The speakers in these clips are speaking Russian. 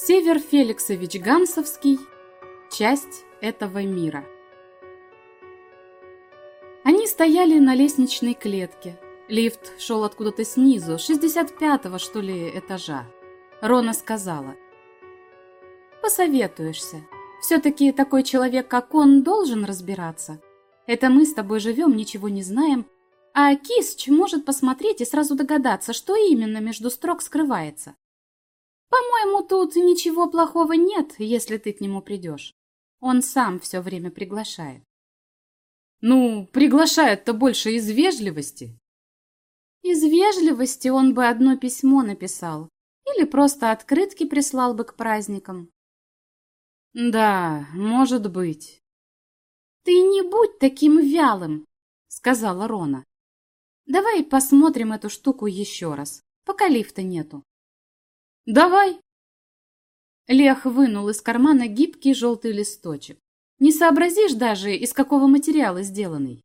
Север Феликсович Гамсовский. Часть этого мира. Они стояли на лестничной клетке. Лифт шел откуда-то снизу, 65-го, что ли, этажа. Рона сказала. «Посоветуешься. Все-таки такой человек, как он, должен разбираться. Это мы с тобой живем, ничего не знаем, а Кисч может посмотреть и сразу догадаться, что именно между строк скрывается. По-моему, тут ничего плохого нет, если ты к нему придешь. Он сам все время приглашает. Ну, приглашает-то больше из вежливости. Из вежливости он бы одно письмо написал. Или просто открытки прислал бы к праздникам. Да, может быть. Ты не будь таким вялым, сказала Рона. Давай посмотрим эту штуку еще раз, пока лифта нету. Давай. Лех вынул из кармана гибкий желтый листочек. Не сообразишь даже, из какого материала сделанный.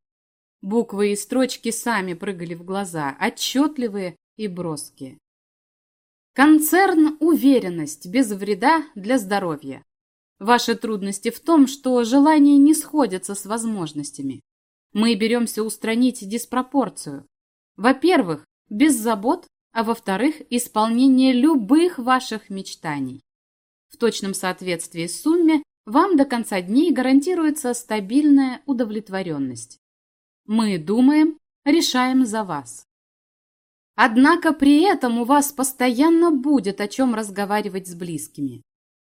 Буквы и строчки сами прыгали в глаза, отчетливые и броские. Концерн «Уверенность» без вреда для здоровья. Ваши трудности в том, что желания не сходятся с возможностями. Мы беремся устранить диспропорцию. Во-первых, без забот, а во-вторых, исполнение любых ваших мечтаний. В точном соответствии с сумме вам до конца дней гарантируется стабильная удовлетворенность. Мы думаем, решаем за вас. Однако при этом у вас постоянно будет о чем разговаривать с близкими.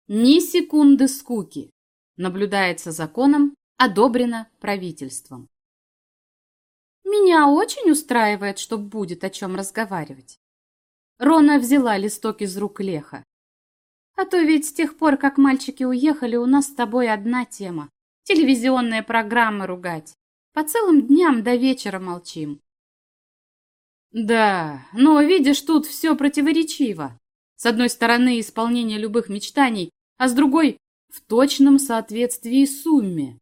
Ни секунды скуки. Наблюдается законом, одобрено правительством. Меня очень устраивает, что будет о чем разговаривать. Рона взяла листок из рук Леха. А то ведь с тех пор, как мальчики уехали, у нас с тобой одна тема. Телевизионные программы ругать. По целым дням до вечера молчим. Да, но видишь, тут все противоречиво. С одной стороны, исполнение любых мечтаний, а с другой – в точном соответствии сумме.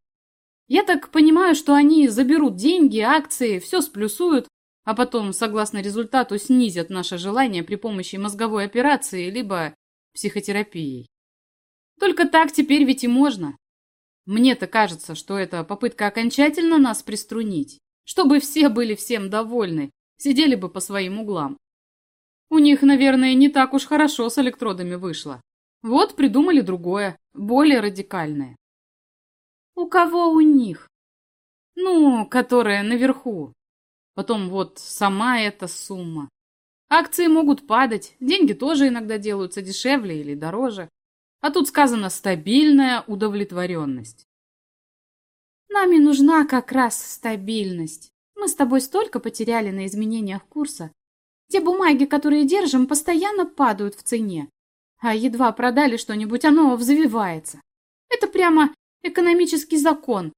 Я так понимаю, что они заберут деньги, акции, все сплюсуют, а потом, согласно результату, снизят наше желание при помощи мозговой операции либо психотерапией. Только так теперь ведь и можно. Мне-то кажется, что это попытка окончательно нас приструнить, чтобы все были всем довольны, сидели бы по своим углам. У них, наверное, не так уж хорошо с электродами вышло. Вот придумали другое, более радикальное. У кого у них? Ну, которая наверху. Потом вот сама эта сумма. Акции могут падать, деньги тоже иногда делаются дешевле или дороже. А тут сказано стабильная удовлетворенность. Нами нужна как раз стабильность. Мы с тобой столько потеряли на изменениях курса. Те бумаги, которые держим, постоянно падают в цене. А едва продали что-нибудь, оно взвивается. Это прямо экономический закон.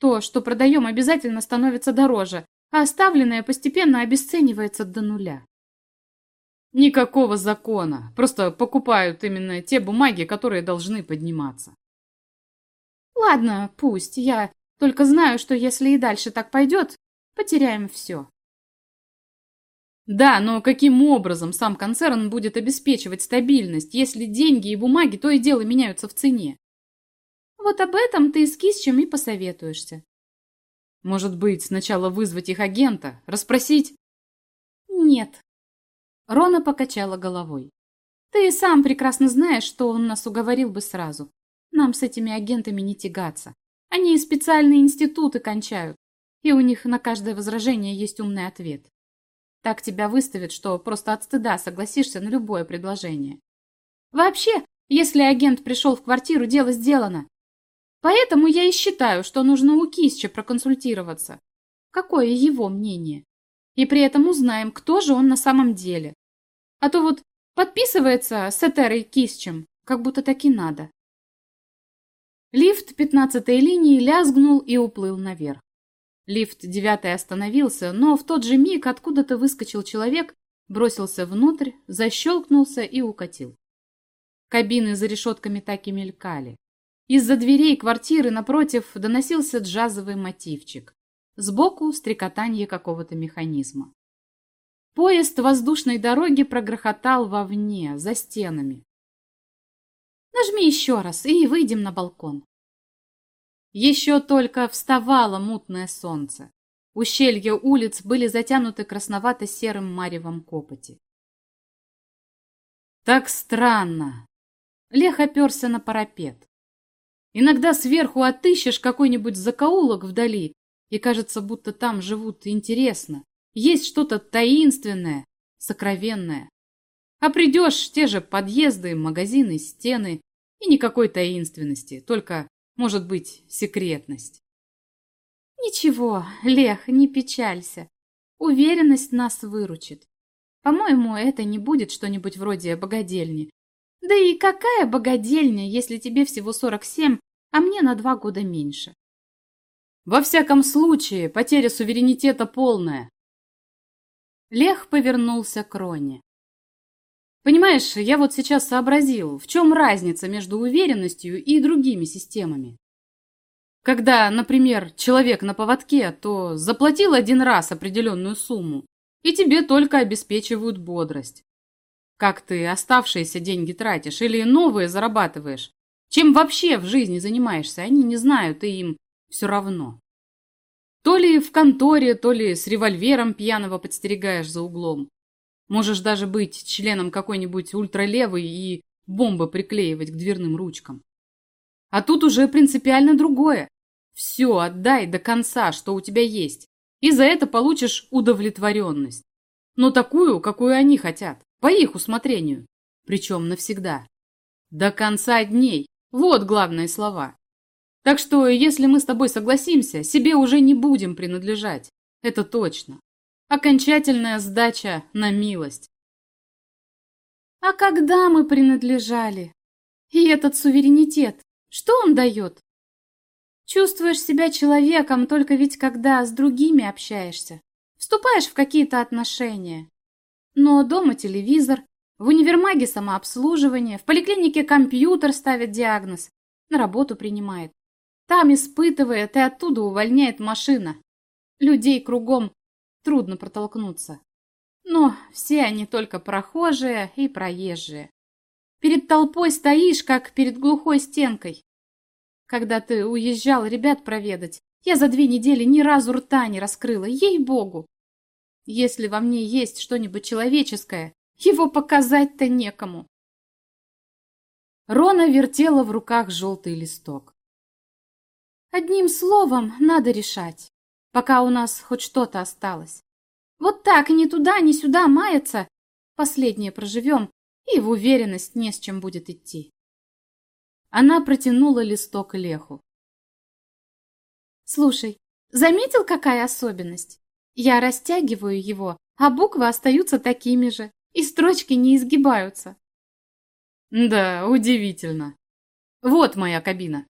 То, что продаем, обязательно становится дороже, а оставленное постепенно обесценивается до нуля. Никакого закона, просто покупают именно те бумаги, которые должны подниматься. Ладно, пусть, я только знаю, что если и дальше так пойдет, потеряем все. Да, но каким образом сам концерн будет обеспечивать стабильность, если деньги и бумаги то и дело меняются в цене? Вот об этом ты с Кисчем и посоветуешься. Может быть, сначала вызвать их агента, расспросить? Нет. Рона покачала головой. Ты сам прекрасно знаешь, что он нас уговорил бы сразу. Нам с этими агентами не тягаться. Они специальные институты кончают, и у них на каждое возражение есть умный ответ. Так тебя выставят, что просто от стыда согласишься на любое предложение. Вообще, если агент пришел в квартиру, дело сделано. Поэтому я и считаю, что нужно у Кисча проконсультироваться. Какое его мнение? И при этом узнаем, кто же он на самом деле. А то вот подписывается с Этерой Кисчем, как будто так и надо. Лифт пятнадцатой линии лязгнул и уплыл наверх. Лифт девятой остановился, но в тот же миг откуда-то выскочил человек, бросился внутрь, защелкнулся и укатил. Кабины за решетками так и мелькали. Из-за дверей квартиры напротив доносился джазовый мотивчик. Сбоку стрекотание какого-то механизма. Поезд воздушной дороги прогрохотал вовне, за стенами. Нажми еще раз и выйдем на балкон. Еще только вставало мутное солнце. Ущелья улиц были затянуты красновато-серым маревом копоти. Так странно. Лех оперся на парапет. Иногда сверху отыщешь какой-нибудь закоулок вдали, и кажется, будто там живут интересно. Есть что-то таинственное, сокровенное. А придешь, те же подъезды, магазины, стены, и никакой таинственности, только, может быть, секретность. Ничего, Лех, не печалься. Уверенность нас выручит. По-моему, это не будет что-нибудь вроде богадельни. Да и какая богадельня, если тебе всего 47, а мне на два года меньше? Во всяком случае, потеря суверенитета полная. Лех повернулся к Роне. Понимаешь, я вот сейчас сообразил, в чем разница между уверенностью и другими системами. Когда, например, человек на поводке, то заплатил один раз определенную сумму, и тебе только обеспечивают бодрость. Как ты оставшиеся деньги тратишь или новые зарабатываешь? Чем вообще в жизни занимаешься, они не знают, и им все равно. То ли в конторе, то ли с револьвером пьяного подстерегаешь за углом. Можешь даже быть членом какой-нибудь ультралевой и бомбы приклеивать к дверным ручкам. А тут уже принципиально другое. Все отдай до конца, что у тебя есть, и за это получишь удовлетворенность. Но такую, какую они хотят, по их усмотрению, причем навсегда. До конца дней. Вот главные слова. Так что, если мы с тобой согласимся, себе уже не будем принадлежать. Это точно. Окончательная сдача на милость. А когда мы принадлежали? И этот суверенитет, что он дает? Чувствуешь себя человеком только ведь когда с другими общаешься. Вступаешь в какие-то отношения. Но дома телевизор, в универмаге самообслуживание, в поликлинике компьютер ставит диагноз, на работу принимает. Там испытывает и оттуда увольняет машина. Людей кругом трудно протолкнуться. Но все они только прохожие и проезжие. Перед толпой стоишь, как перед глухой стенкой. Когда ты уезжал ребят проведать, я за две недели ни разу рта не раскрыла, ей-богу. Если во мне есть что-нибудь человеческое, его показать-то некому. Рона вертела в руках желтый листок. Одним словом, надо решать, пока у нас хоть что-то осталось. Вот так, ни туда, ни сюда маяться, последнее проживем, и в уверенность не с чем будет идти. Она протянула листок Леху. «Слушай, заметил, какая особенность? Я растягиваю его, а буквы остаются такими же, и строчки не изгибаются». «Да, удивительно. Вот моя кабина».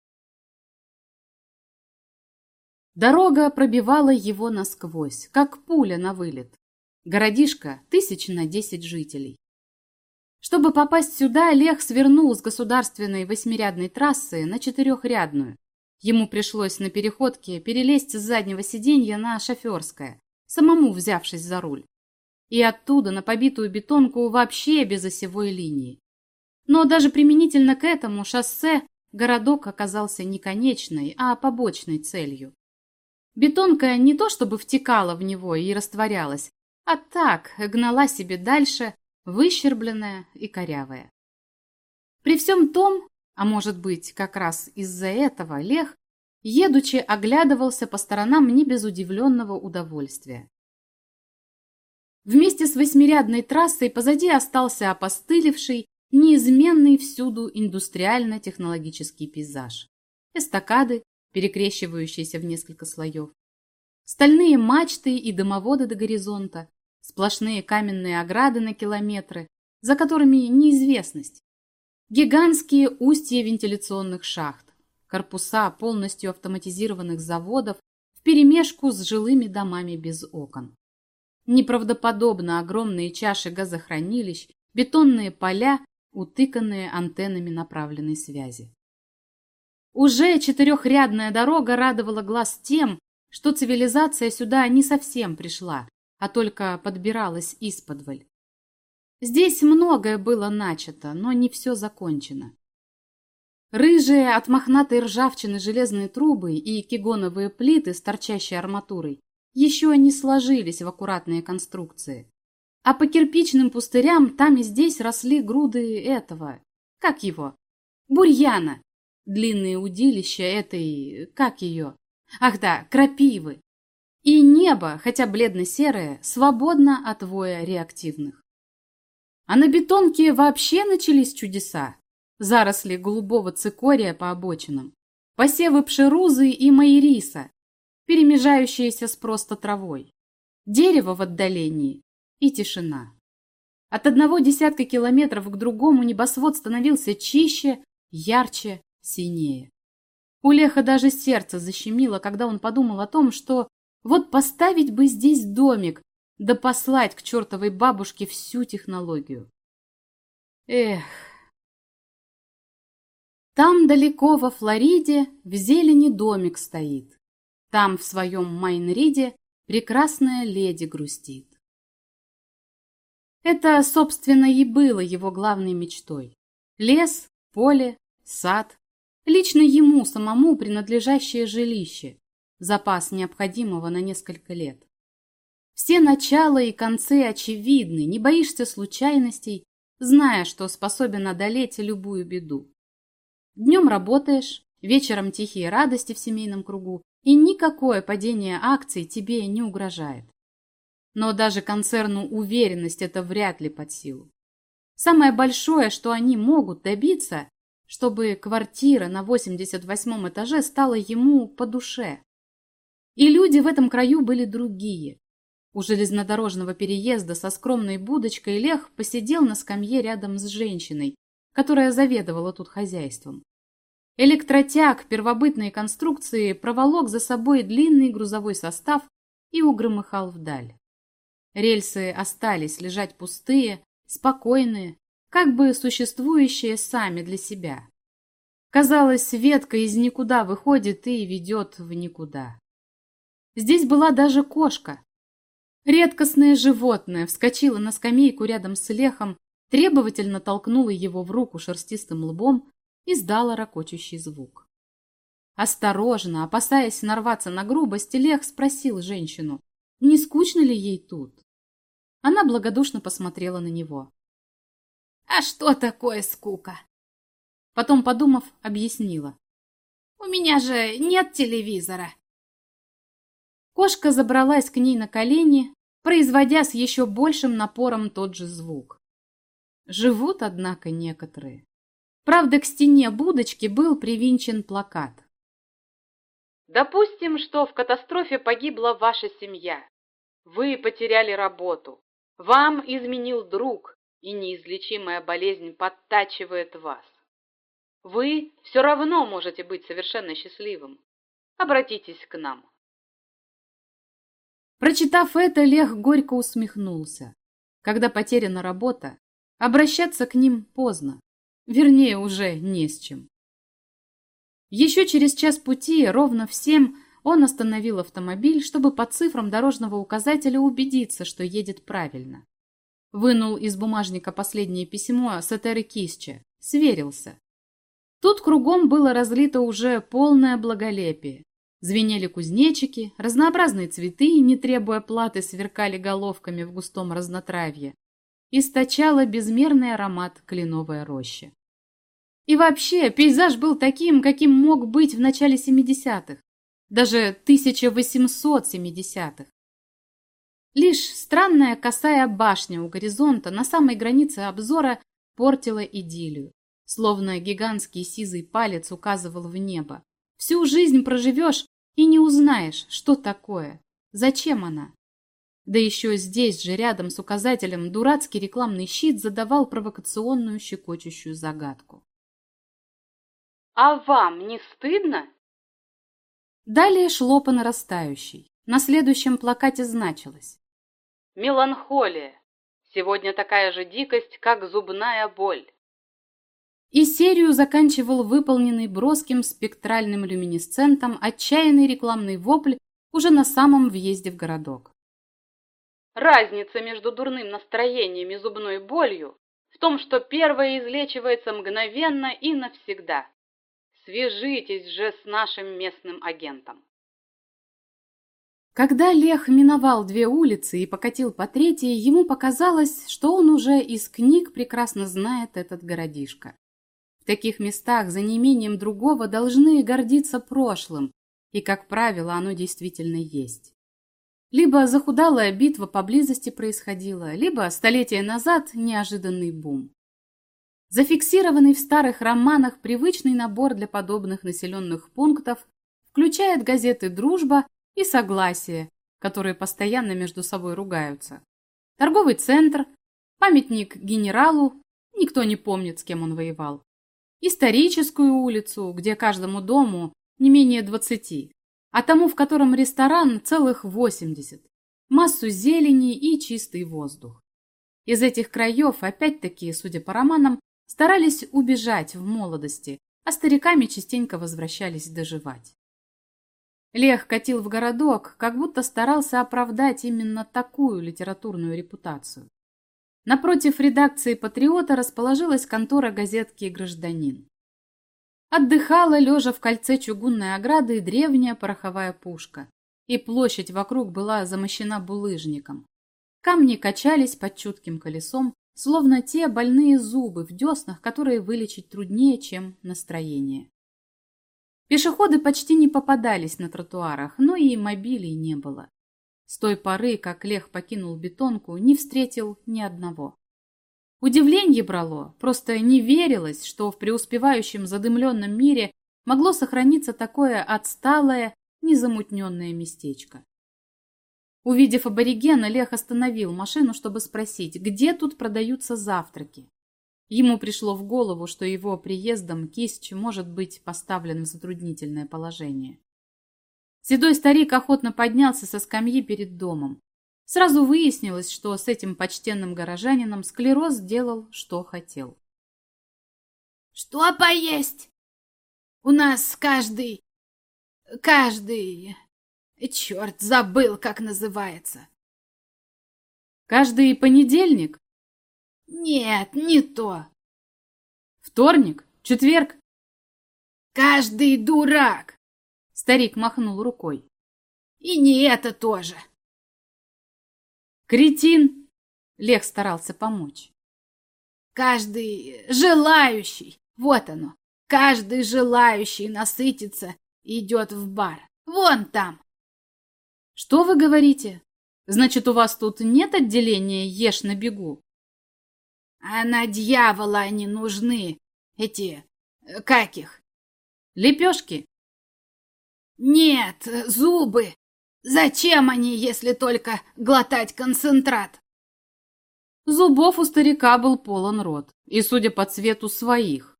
Дорога пробивала его насквозь, как пуля на вылет. Городишко тысяч на десять жителей. Чтобы попасть сюда, Лех свернул с государственной восьмирядной трассы на четырехрядную. Ему пришлось на переходке перелезть с заднего сиденья на шоферское, самому взявшись за руль. И оттуда на побитую бетонку вообще без осевой линии. Но даже применительно к этому шоссе городок оказался не конечной, а побочной целью. Бетонка не то чтобы втекала в него и растворялась, а так гнала себе дальше, выщербленная и корявая. При всем том, а может быть, как раз из-за этого Лех, едучи, оглядывался по сторонам не без удивленного удовольствия. Вместе с восьмирядной трассой позади остался опостылевший, неизменный всюду индустриально-технологический пейзаж. Эстакады, перекрещивающиеся в несколько слоев, стальные мачты и дымоводы до горизонта, Сплошные каменные ограды на километры, за которыми неизвестность. Гигантские устья вентиляционных шахт, корпуса полностью автоматизированных заводов вперемешку с жилыми домами без окон. Неправдоподобно огромные чаши газохранилищ, бетонные поля, утыканные антеннами направленной связи. Уже четырехрядная дорога радовала глаз тем, что цивилизация сюда не совсем пришла, а только подбиралась исподволь. Здесь многое было начато, но не все закончено. Рыжие от мохнатой ржавчины железные трубы и кигоновые плиты с торчащей арматурой еще не сложились в аккуратные конструкции. А по кирпичным пустырям там и здесь росли груды этого, как его, бурьяна, длинные удилища этой, как ее, ах да, крапивы. И небо, хотя бледно-серое, свободно от воя реактивных. А на бетонке вообще начались чудеса. Заросли голубого цикория по обочинам, посевы пшерузы и майриса, перемежающиеся с просто травой, дерево в отдалении и тишина. От одного десятка километров к другому небосвод становился чище, ярче, синее. У Леха даже сердце защемило, когда он подумал о том, что вот поставить бы здесь домик, да послать к чертовой бабушке всю технологию. Эх. Там далеко во Флориде в зелени домик стоит. Там в своем Майнриде прекрасная леди грустит. Это, собственно, и было его главной мечтой. Лес, поле, сад, лично ему самому принадлежащее жилище, запас необходимого на несколько лет. Все начала и концы очевидны, не боишься случайностей, зная, что способен одолеть любую беду. Днем работаешь, вечером тихие радости в семейном кругу, и никакое падение акций тебе не угрожает. Но даже концерну уверенность это вряд ли под силу. Самое большое, что они могут добиться, чтобы квартира на 88 этаже стала ему по душе. И люди в этом краю были другие. У железнодорожного переезда со скромной будочкой Лех посидел на скамье рядом с женщиной, которая заведовала тут хозяйством. Электротяг первобытной конструкции проволок за собой длинный грузовой состав и угромыхал вдаль. Рельсы остались лежать пустые, спокойные, как бы существующие сами для себя. Казалось, ветка из никуда выходит и ведет в никуда. Здесь была даже кошка. Редкостное животное вскочило на скамейку рядом с лехом, требовательно толкнуло его в руку шерстистым лбом и сдало ракочущий звук. Осторожно, опасаясь нарваться на грубость, Лех спросил женщину, не скучно ли ей тут. Она благодушно посмотрела на него. «А что такое скука?» Потом, подумав, объяснила. «У меня же нет телевизора». Кошка забралась к ней на колени, производя с еще большим напором тот же звук. Живут, однако, некоторые. Правда, к стене будочки был привинчен плакат. Допустим, что в катастрофе погибла ваша семья. Вы потеряли работу. Вам изменил друг, и неизлечимая болезнь подтачивает вас. Вы все равно можете быть совершенно счастливым. Обратитесь к нам. Прочитав это, Лех горько усмехнулся. Когда потеряна работа, обращаться к ним поздно. Вернее, уже не с чем. Еще через час пути, ровно в семь, он остановил автомобиль, чтобы по цифрам дорожного указателя убедиться, что едет правильно. Вынул из бумажника последнее письмо с Этеры Кисча, сверился. Тут кругом было разлито уже полное благолепие. Звенели кузнечики, разнообразные цветы, не требуя платы, сверкали головками в густом разнотравье. Источала безмерный аромат кленовая роща. И вообще, пейзаж был таким, каким мог быть в начале 70-х, даже 1870-х. Лишь странная косая башня у горизонта на самой границе обзора портила идиллию, словно гигантский сизый палец указывал в небо. Всю жизнь проживешь и не узнаешь, что такое, зачем она. Да еще здесь же, рядом с указателем, дурацкий рекламный щит задавал провокационную щекочущую загадку. «А вам не стыдно?» Далее шло по нарастающей. На следующем плакате значилось. «Меланхолия. Сегодня такая же дикость, как зубная боль». И серию заканчивал выполненный броским спектральным люминесцентом отчаянный рекламный вопль уже на самом въезде в городок. Разница между дурным настроением и зубной болью в том, что первое излечивается мгновенно и навсегда, Свяжитесь же с нашим местным агентом. Когда Лех миновал две улицы и покатил по третьей, ему показалось, что он уже из книг прекрасно знает этот городишко. В таких местах за неимением другого должны гордиться прошлым, и, как правило, оно действительно есть. Либо захудалая битва поблизости происходила, либо столетия назад неожиданный бум. Зафиксированный в старых романах привычный набор для подобных населенных пунктов включает газеты «Дружба» и согласие, которые постоянно между собой ругаются. Торговый центр, памятник генералу, никто не помнит, с кем он воевал. Историческую улицу, где каждому дому не менее двадцати, а тому, в котором ресторан, целых восемьдесят. Массу зелени и чистый воздух. Из этих краев, опять-таки, судя по романам, старались убежать в молодости, а стариками частенько возвращались доживать. Лех катил в городок, как будто старался оправдать именно такую литературную репутацию. Напротив редакции «Патриота» расположилась контора газетки «Гражданин». Отдыхала, лежа в кольце чугунной ограды, древняя пороховая пушка, и площадь вокруг была замощена булыжником. Камни качались под чутким колесом, словно те больные зубы в деснах, которые вылечить труднее, чем настроение. Пешеходы почти не попадались на тротуарах, но и мобилей не было. С той поры, как Лех покинул бетонку, не встретил ни одного. Удивление брало, просто не верилось, что в преуспевающем задымленном мире могло сохраниться такое отсталое, незамутненное местечко. Увидев аборигена, Лех остановил машину, чтобы спросить, где тут продаются завтраки. Ему пришло в голову, что его приездом Кисч может быть поставлен в затруднительное положение. Седой старик охотно поднялся со скамьи перед домом. Сразу выяснилось, что с этим почтенным горожанином склероз делал, что хотел. «Что поесть? У нас каждый... каждый... Черт, забыл, как называется!» «Каждый понедельник?» Нет, не то. Вторник? Четверг? Каждый дурак. Старик махнул рукой. И не это тоже. Кретин. Лех старался помочь. Каждый желающий, вот оно, каждый желающий насытиться идет в бар. Вон там. Что вы говорите? Значит, у вас тут нет отделения «Ешь на бегу»? А на дьявола они нужны, эти... Э, как их? Лепешки? Нет, зубы. Зачем они, если только глотать концентрат? Зубов у старика был полон рот, и, судя по цвету, своих.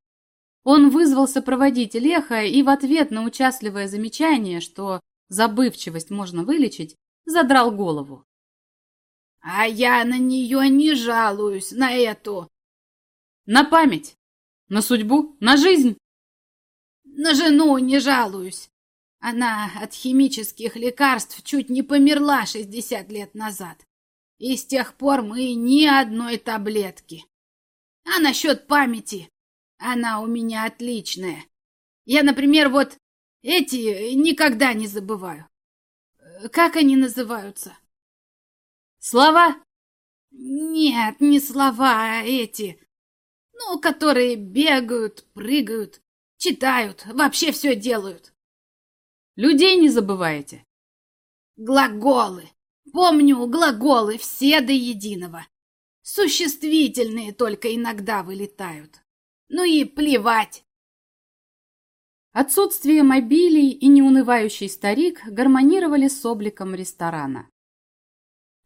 Он вызвался проводить Леха и в ответ на участливое замечание, что забывчивость можно вылечить, задрал голову. А я на нее не жалуюсь, на эту. На память, на судьбу, на жизнь. На жену не жалуюсь. Она от химических лекарств чуть не померла 60 лет назад. И с тех пор мы ни одной таблетки. А насчет памяти? Она у меня отличная. Я, например, вот эти никогда не забываю. Как они называются? Слова? Нет, не слова, а эти. Ну, которые бегают, прыгают, читают, вообще все делают. Людей не забываете? Глаголы. Помню глаголы все до единого. Существительные только иногда вылетают. Ну и плевать. Отсутствие мобилей и неунывающий старик гармонировали с обликом ресторана.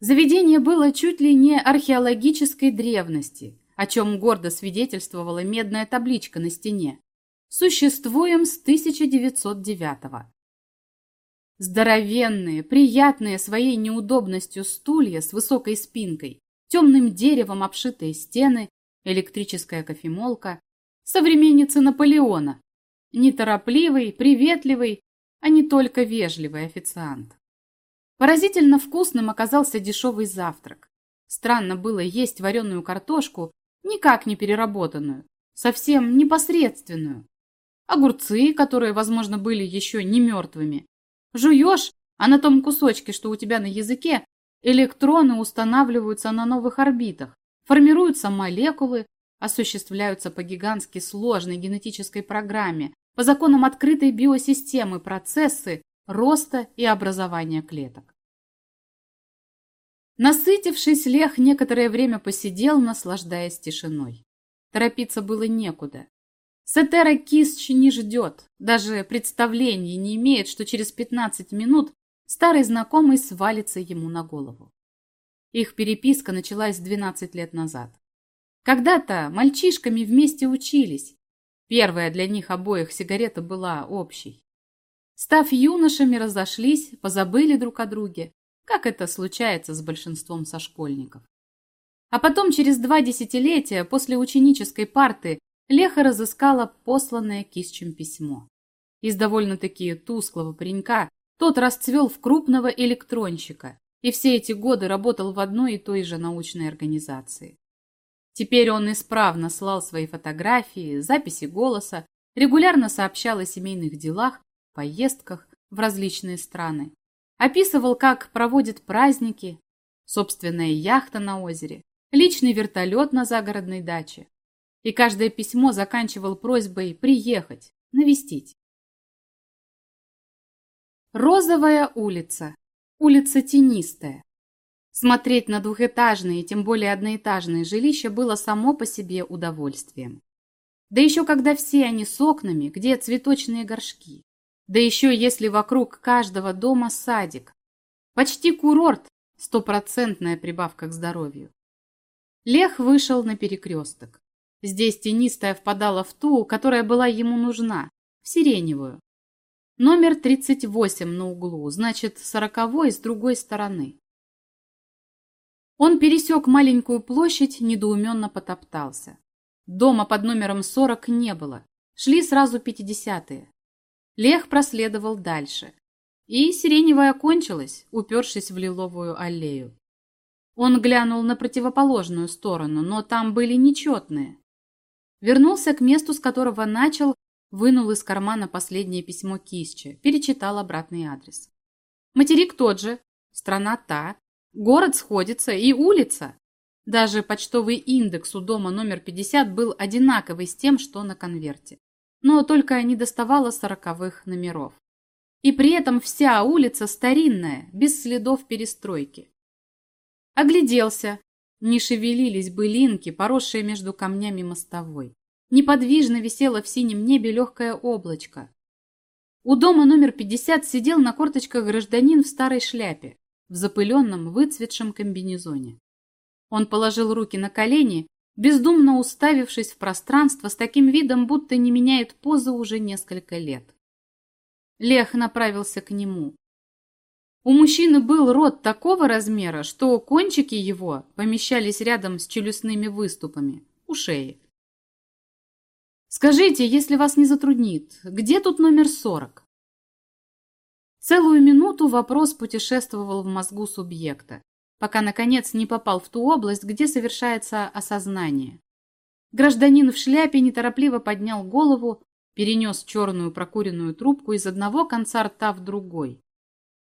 Заведение было чуть ли не археологической древности, о чем гордо свидетельствовала медная табличка на стене. Существуем с 1909-го. Здоровенные, приятные своей неудобностью стулья с высокой спинкой, темным деревом обшитые стены, электрическая кофемолка, современницы Наполеона, неторопливый, приветливый, а не только вежливый официант. Поразительно вкусным оказался дешевый завтрак. Странно было есть вареную картошку, никак не переработанную, совсем непосредственную. огурцы, которые, возможно, были еще не мертвыми. Жуешь, а на том кусочке, что у тебя на языке, электроны устанавливаются на новых орбитах, формируются молекулы, осуществляются по гигантски сложной генетической программе, по законам открытой биосистемы процессы роста и образования клеток. Насытившись, Лех некоторое время посидел, наслаждаясь тишиной. Торопиться было некуда. Сетера Кисч не ждет, даже представления не имеет, что через 15 минут старый знакомый свалится ему на голову. Их переписка началась 12 лет назад. Когда-то мальчишками вместе учились. Первая для них обоих сигарета была общей. Став юношами, разошлись, позабыли друг о друге, как это случается с большинством сошкольников. А потом, через два десятилетия, после ученической парты, Леха разыскала посланное Кисчем письмо. Из довольно-таки тусклого паренька тот расцвел в крупного электронщика и все эти годы работал в одной и той же научной организации. Теперь он исправно слал свои фотографии, записи голоса, регулярно сообщал о семейных делах, поездках в различные страны. Описывал, как проводит праздники, собственная яхта на озере, личный вертолет на загородной даче. И каждое письмо заканчивал просьбой приехать, навестить. Розовая улица. Улица тенистая. Смотреть на двухэтажные, тем более одноэтажные жилища было само по себе удовольствием. Да еще когда все они с окнами, где цветочные горшки. Да еще если вокруг каждого дома садик. Почти курорт, стопроцентная прибавка к здоровью. Лех вышел на перекресток. Здесь тенистая впадала в ту, которая была ему нужна, в сиреневую. Номер 38 на углу, значит, сороковой с другой стороны. Он пересек маленькую площадь, недоуменно потоптался. Дома под номером 40 не было. Шли сразу пятидесятые. Лех проследовал дальше. И сиреневая кончилась, упершись в лиловую аллею. Он глянул на противоположную сторону, но там были нечетные. Вернулся к месту, с которого начал, вынул из кармана последнее письмо Кисча, перечитал обратный адрес. Материк тот же, страна та, город сходится и улица. Даже почтовый индекс у дома номер 50 был одинаковый с тем, что на конверте но только не доставала сороковых номеров. И при этом вся улица старинная, без следов перестройки. Огляделся. Не шевелились былинки, поросшие между камнями мостовой. Неподвижно висело в синем небе легкое облачко. У дома номер 50 сидел на корточках гражданин в старой шляпе, в запыленном, выцветшем комбинезоне. Он положил руки на колени бездумно уставившись в пространство с таким видом, будто не меняет позы уже несколько лет. Лех направился к нему. У мужчины был рот такого размера, что кончики его помещались рядом с челюстными выступами, у шеи. «Скажите, если вас не затруднит, где тут номер сорок?» Целую минуту вопрос путешествовал в мозгу субъекта пока, наконец, не попал в ту область, где совершается осознание. Гражданин в шляпе неторопливо поднял голову, перенес черную прокуренную трубку из одного конца рта в другой.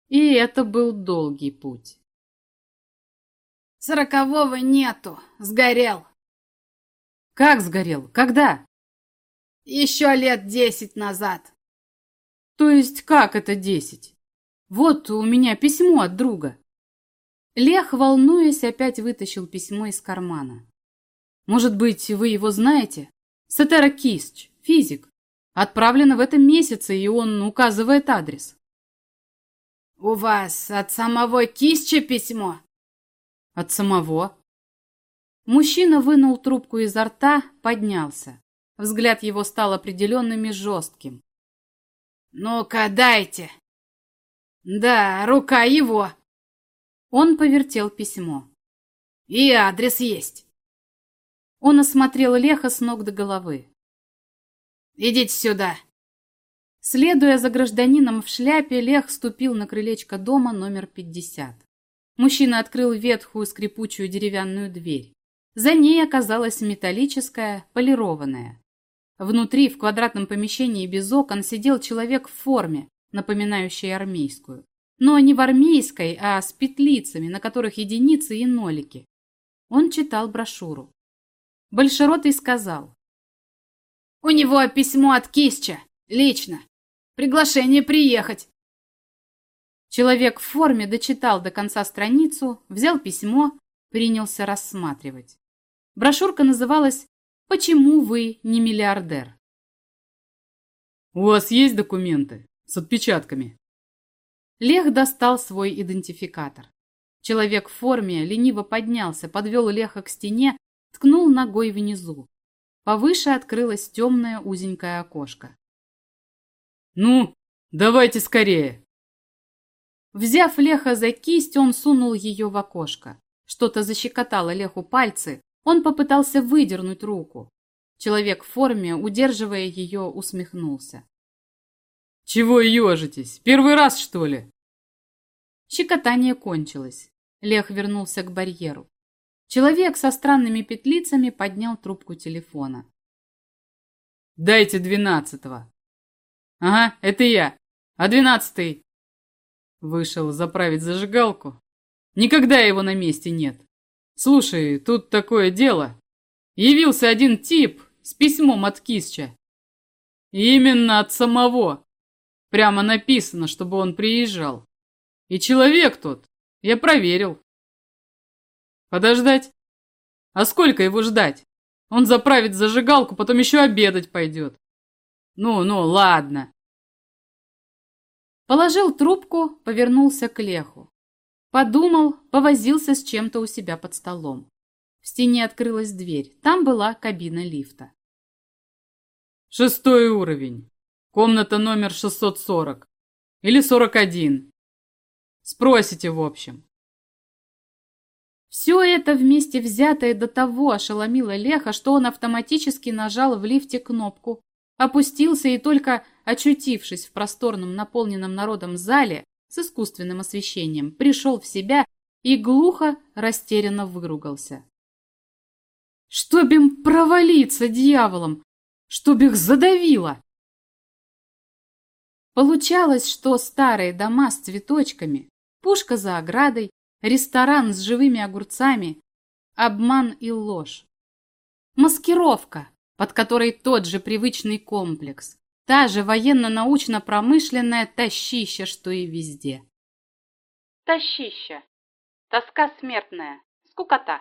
И это был долгий путь. «Сорокового нету, сгорел». «Как сгорел? Когда?» «Еще лет десять назад». «То есть как это десять? Вот у меня письмо от друга». Лех, волнуясь, опять вытащил письмо из кармана. «Может быть, вы его знаете? Сатера Кисч, физик. Отправлено в этом месяце, и он указывает адрес». «У вас от самого Кисча письмо?» «От самого». Мужчина вынул трубку изо рта, поднялся. Взгляд его стал определенным и жестким. «Ну-ка, дайте!» «Да, рука его!» Он повертел письмо. «И адрес есть». Он осмотрел Леха с ног до головы. «Идите сюда». Следуя за гражданином в шляпе, Лех ступил на крылечко дома номер 50. Мужчина открыл ветхую скрипучую деревянную дверь. За ней оказалась металлическая, полированная. Внутри, в квадратном помещении без окон, сидел человек в форме, напоминающей армейскую. Но не в армейской, а с петлицами, на которых единицы и нолики. Он читал брошюру. Большеротый сказал. «У него письмо от Кисча. Лично. Приглашение приехать». Человек в форме дочитал до конца страницу, взял письмо, принялся рассматривать. Брошюрка называлась «Почему вы не миллиардер?» «У вас есть документы с отпечатками?» Лех достал свой идентификатор. Человек в форме лениво поднялся, подвел Леха к стене, ткнул ногой внизу. Повыше открылось темное узенькое окошко. «Ну, давайте скорее!» Взяв Леха за кисть, он сунул ее в окошко. Что-то защекотало Леху пальцы, он попытался выдернуть руку. Человек в форме, удерживая ее, усмехнулся. «Чего ежитесь? Первый раз, что ли?» Щекотание кончилось. Лех вернулся к барьеру. Человек со странными петлицами поднял трубку телефона. «Дайте двенадцатого». «Ага, это я. А двенадцатый?» Вышел заправить зажигалку. Никогда его на месте нет. Слушай, тут такое дело. Явился один тип с письмом от Кисча. Именно от самого. Прямо написано, чтобы он приезжал. И человек тот, я проверил. Подождать? А сколько его ждать? Он заправит зажигалку, потом еще обедать пойдет. Ну, ну, ладно. Положил трубку, повернулся к Леху. Подумал, повозился с чем-то у себя под столом. В стене открылась дверь. Там была кабина лифта. Шестой уровень. Комната номер 640. Или 41. Спросите, в общем. Все это вместе взятое до того ошеломило Леха, что он автоматически нажал в лифте кнопку, опустился и только очутившись в просторном наполненном народом зале с искусственным освещением, пришел в себя и глухо, растерянно выругался. «Чтоб им провалиться, дьяволом! Чтоб их задавило!» Получалось, что старые дома с цветочками, пушка за оградой, Ресторан с живыми огурцами, обман и ложь. Маскировка, под которой тот же привычный комплекс, та же военно-научно-промышленная тащища, что и везде. Тащища. Тоска смертная. Скукота.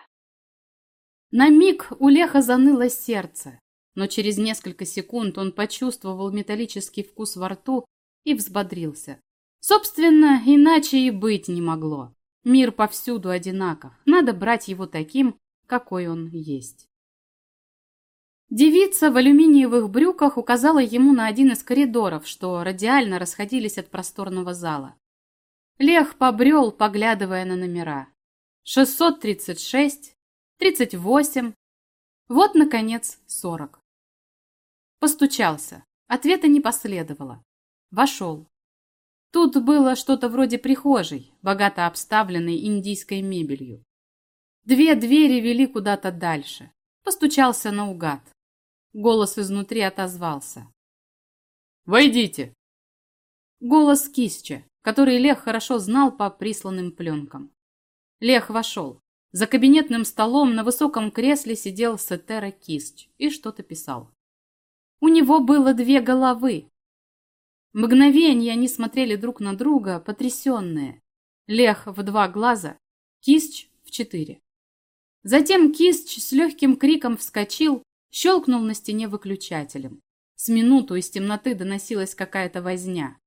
На миг у Леха заныло сердце, но через несколько секунд он почувствовал металлический вкус во рту и взбодрился. Собственно, иначе и быть не могло. Мир повсюду одинаков. Надо брать его таким, какой он есть. Девица в алюминиевых брюках указала ему на один из коридоров, что радиально расходились от просторного зала. Лех побрел, поглядывая на номера. 636, 38, вот, наконец, 40. Постучался. Ответа не последовало. Вошел. Тут было что-то вроде прихожей, богато обставленной индийской мебелью. Две двери вели куда-то дальше. Постучался наугад. Голос изнутри отозвался. «Войдите!» Голос Кисча, который Лех хорошо знал по присланным пленкам. Лех вошел. За кабинетным столом на высоком кресле сидел Сетера Кисч и что-то писал. У него было две головы, Мгновенье они смотрели друг на друга, потрясенные. Лех в два глаза, Кисч в четыре. Затем Кисч с легким криком вскочил, щелкнул на стене выключателем. С минуту из темноты доносилась какая-то возня.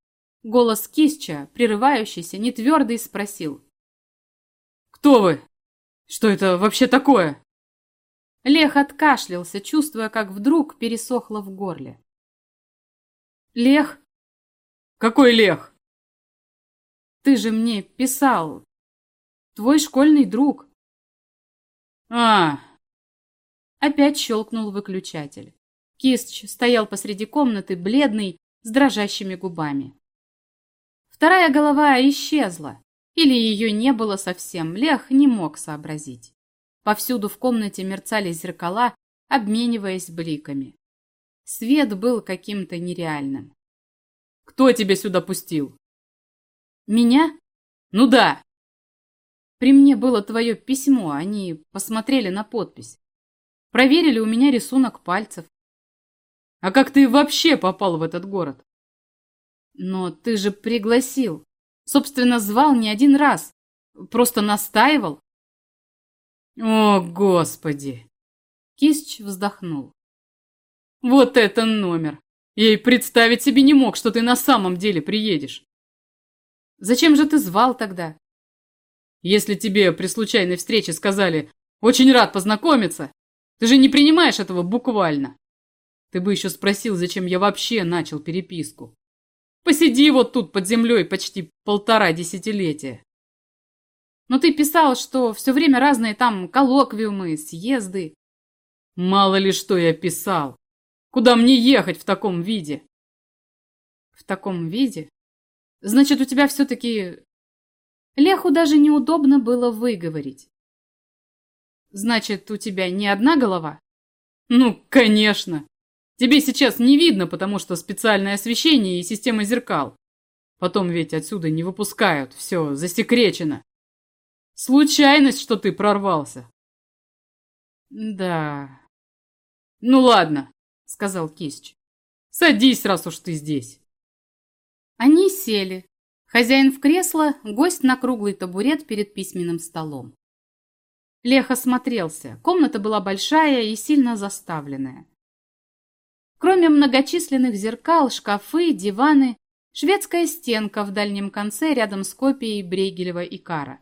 Голос Кисча, прерывающийся, нетвердый, спросил. «Кто вы? Что это вообще такое?» Лех откашлялся, чувствуя, как вдруг пересохло в горле. «Лех?» Какой Лех? Ты же мне писал. Твой школьный друг. А. Опять щелкнул выключатель. Кистч стоял посреди комнаты, бледный, с дрожащими губами. Вторая голова исчезла. Или ее не было совсем, Лех не мог сообразить. Повсюду в комнате мерцали зеркала, обмениваясь бликами. Свет был каким-то нереальным. «Кто тебя сюда пустил?» «Меня?» «Ну да!» «При мне было твое письмо, они посмотрели на подпись. Проверили у меня рисунок пальцев. А как ты вообще попал в этот город? Но ты же пригласил. Собственно, звал не один раз. Просто настаивал. О, Господи! Кисч вздохнул. Вот это номер! Я и представить себе не мог, что ты на самом деле приедешь. Зачем же ты звал тогда? Если тебе при случайной встрече сказали «Очень рад познакомиться», ты же не принимаешь этого буквально. Ты бы еще спросил, зачем я вообще начал переписку. Посиди вот тут под землей почти полтора десятилетия. Но ты писал, что все время разные там коллоквиумы, съезды. Мало ли что я писал. Куда мне ехать в таком виде? В таком виде? Значит, у тебя все-таки... Леху даже неудобно было выговорить. Значит, у тебя не одна голова? Ну, конечно. Тебе сейчас не видно, потому что специальное освещение и система зеркал. Потом ведь отсюда не выпускают, все засекречено. Случайность, что ты прорвался. Да. Ну ладно, сказал Кисч. Садись, раз уж ты здесь. Они сели. Хозяин в кресло, гость на круглый табурет перед письменным столом. Лех осмотрелся. Комната была большая и сильно заставленная. Кроме многочисленных зеркал, шкафы, диваны, шведская стенка в дальнем конце рядом с копией Брейгелева и Кара.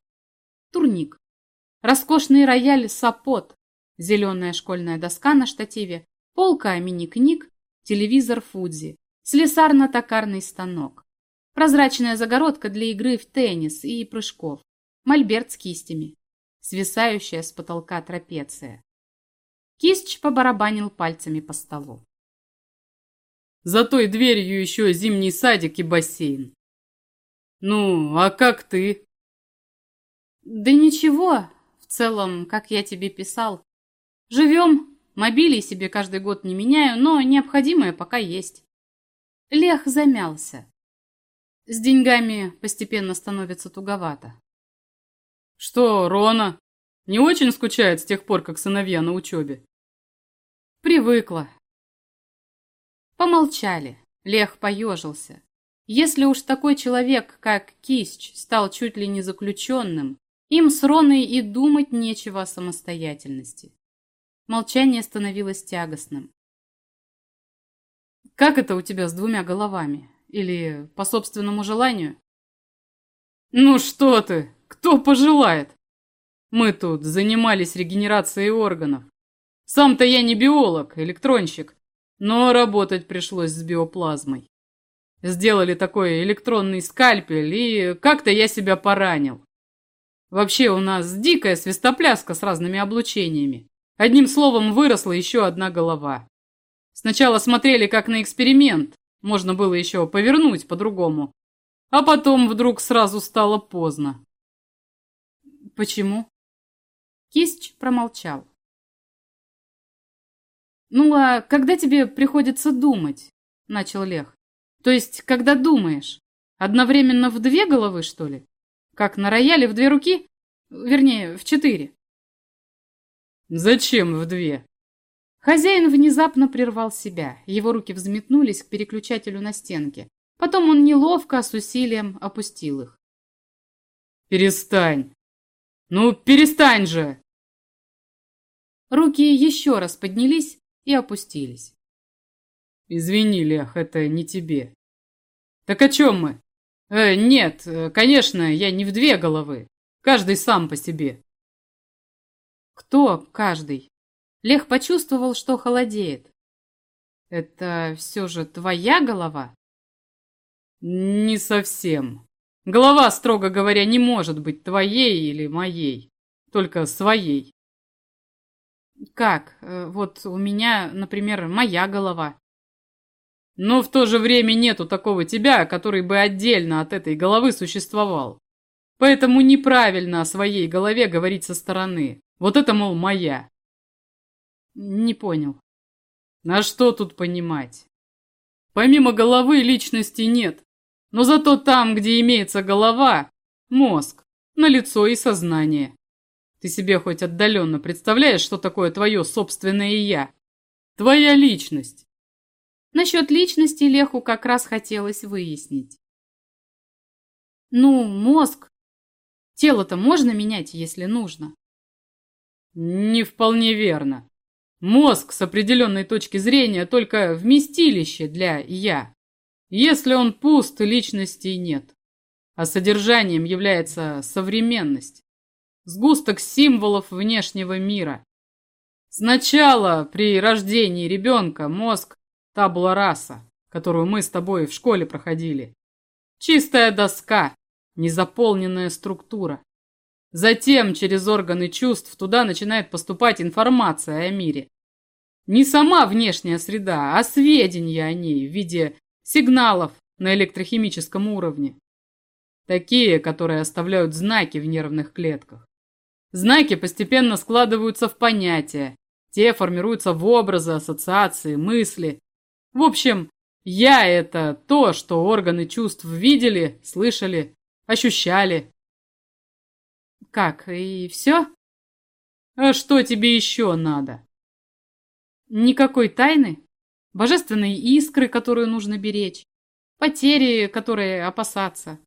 Турник. Роскошный рояль Сапот, зеленая школьная доска на штативе, полка мини-книг, телевизор Фудзи, слесарно-токарный станок, прозрачная загородка для игры в теннис и прыжков, мольберт с кистями, свисающая с потолка трапеция. Кистч побарабанил пальцами по столу. За той дверью еще зимний садик и бассейн. Ну, а как ты? Да ничего, в целом, как я тебе писал. Живем, мобилей себе каждый год не меняю, но необходимое пока есть. Лех замялся. С деньгами постепенно становится туговато. Что, Рона? Не очень скучает с тех пор, как сыновья на учебе? Привыкла. Помолчали. Лех поежился. Если уж такой человек, как Кисч, стал чуть ли не заключенным, им с Роной и думать нечего о самостоятельности. Молчание становилось тягостным. «Как это у тебя с двумя головами? Или по собственному желанию?» «Ну что ты!» Кто пожелает? Мы тут занимались регенерацией органов. Сам-то я не биолог, электронщик, но работать пришлось с биоплазмой. Сделали такой электронный скальпель, и как-то я себя поранил. Вообще у нас дикая свистопляска с разными облучениями. Одним словом, выросла еще одна голова. Сначала смотрели как на эксперимент, можно было еще повернуть по-другому. А потом вдруг сразу стало поздно. Почему? Кисч промолчал. Ну, а когда тебе приходится думать? Начал Лех. То есть, когда думаешь? Одновременно в две головы, что ли? Как на рояле в две руки? Вернее, в четыре. Зачем в две? Хозяин внезапно прервал себя. Его руки взметнулись к переключателю на стенке. Потом он неловко, с усилием опустил их. «Перестань!» «Ну, перестань же!» Руки еще раз поднялись и опустились. «Извини, Лех, это не тебе». «Так о чем мы?» э, «Нет, конечно, я не в две головы. Каждый сам по себе». «Кто каждый?» Лех почувствовал, что холодеет. «Это все же твоя голова?» «Не совсем. Голова, строго говоря, не может быть твоей или моей, только своей. Как? Э, вот у меня, например, моя голова. Но в то же время нету такого тебя, который бы отдельно от этой головы существовал. Поэтому неправильно о своей голове говорить со стороны. Вот это, мол, моя. Не понял. А что тут понимать? Помимо головы личности нет, но зато там, где имеется голова, мозг, на лицо и сознание. Ты себе хоть отдаленно представляешь, что такое твое собственное «я»? Твоя личность. Насчет личности Леху как раз хотелось выяснить. Ну, мозг. Тело-то можно менять, если нужно. Не вполне верно. Мозг с определенной точки зрения только вместилище для «я». Если он пуст, личности нет. А содержанием является современность. Сгусток символов внешнего мира. Сначала при рождении ребенка мозг – табула раса, которую мы с тобой в школе проходили. Чистая доска, незаполненная структура. Затем через органы чувств туда начинает поступать информация о мире. Не сама внешняя среда, а сведения о ней в виде сигналов на электрохимическом уровне. Такие, которые оставляют знаки в нервных клетках. Знаки постепенно складываются в понятия. Те формируются в образы, ассоциации, мысли. В общем, я – это то, что органы чувств видели, слышали, ощущали. Как, и все? А что тебе еще надо? Никакой тайны? Божественной искры, которую нужно беречь? Потери, которые опасаться?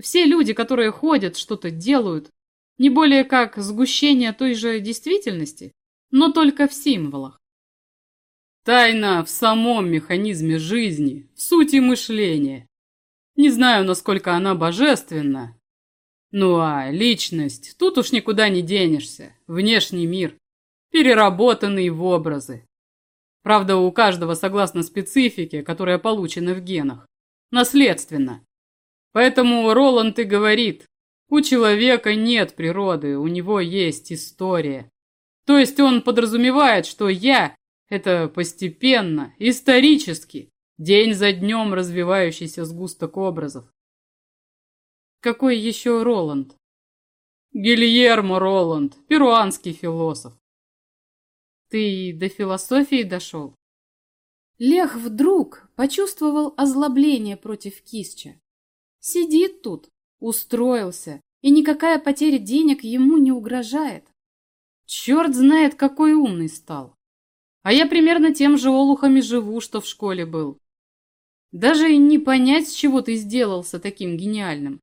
Все люди, которые ходят, что-то делают, не более как сгущение той же действительности, но только в символах. Тайна в самом механизме жизни, в сути мышления. Не знаю, насколько она божественна. Ну а личность, тут уж никуда не денешься. Внешний мир переработанный в образы. Правда, у каждого согласно специфике, которая получена в генах. Наследственно. Поэтому Роланд и говорит, у человека нет природы, у него есть история. То есть он подразумевает, что я – это постепенно, исторически, день за днем развивающийся сгусток образов. Какой еще Роланд? Гильермо Роланд, перуанский философ. Ты до философии дошел? Лех вдруг почувствовал озлобление против Кисча. Сидит тут, устроился, и никакая потеря денег ему не угрожает. Черт знает, какой умный стал. А я примерно тем же олухами живу, что в школе был. Даже не понять, с чего ты сделался таким гениальным.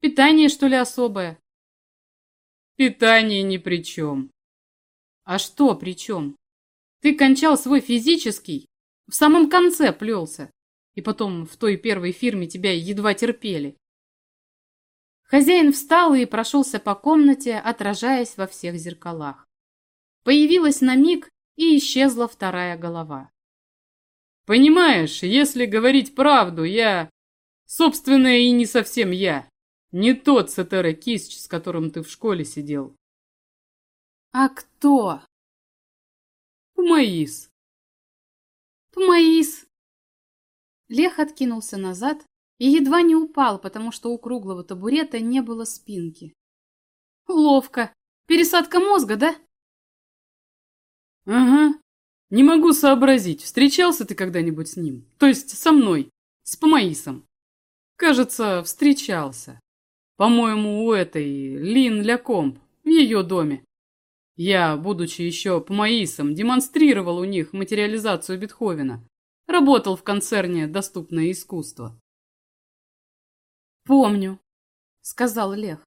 Питание, что ли, особое? Питание ни при чем. А что при чем? Ты кончал свой физический, в самом конце плелся. И потом в той первой фирме тебя едва терпели. Хозяин встал и прошелся по комнате, отражаясь во всех зеркалах. Появилась на миг и исчезла вторая голова. Понимаешь, если говорить правду, я... Собственно, и не совсем я. Не тот Сетера Кисч, с которым ты в школе сидел. А кто? Пумаис. Пумаис. Лех откинулся назад и едва не упал, потому что у круглого табурета не было спинки. Ловко. Пересадка мозга, да? Ага. Не могу сообразить, встречался ты когда-нибудь с ним? То есть со мной, с Пумаисом. Кажется, встречался. По-моему, у этой Лин Лякомб в ее доме. Я, будучи еще помаисом, демонстрировал у них материализацию Бетховена. Работал в концерне «Доступное искусство». «Помню», — сказал Лех.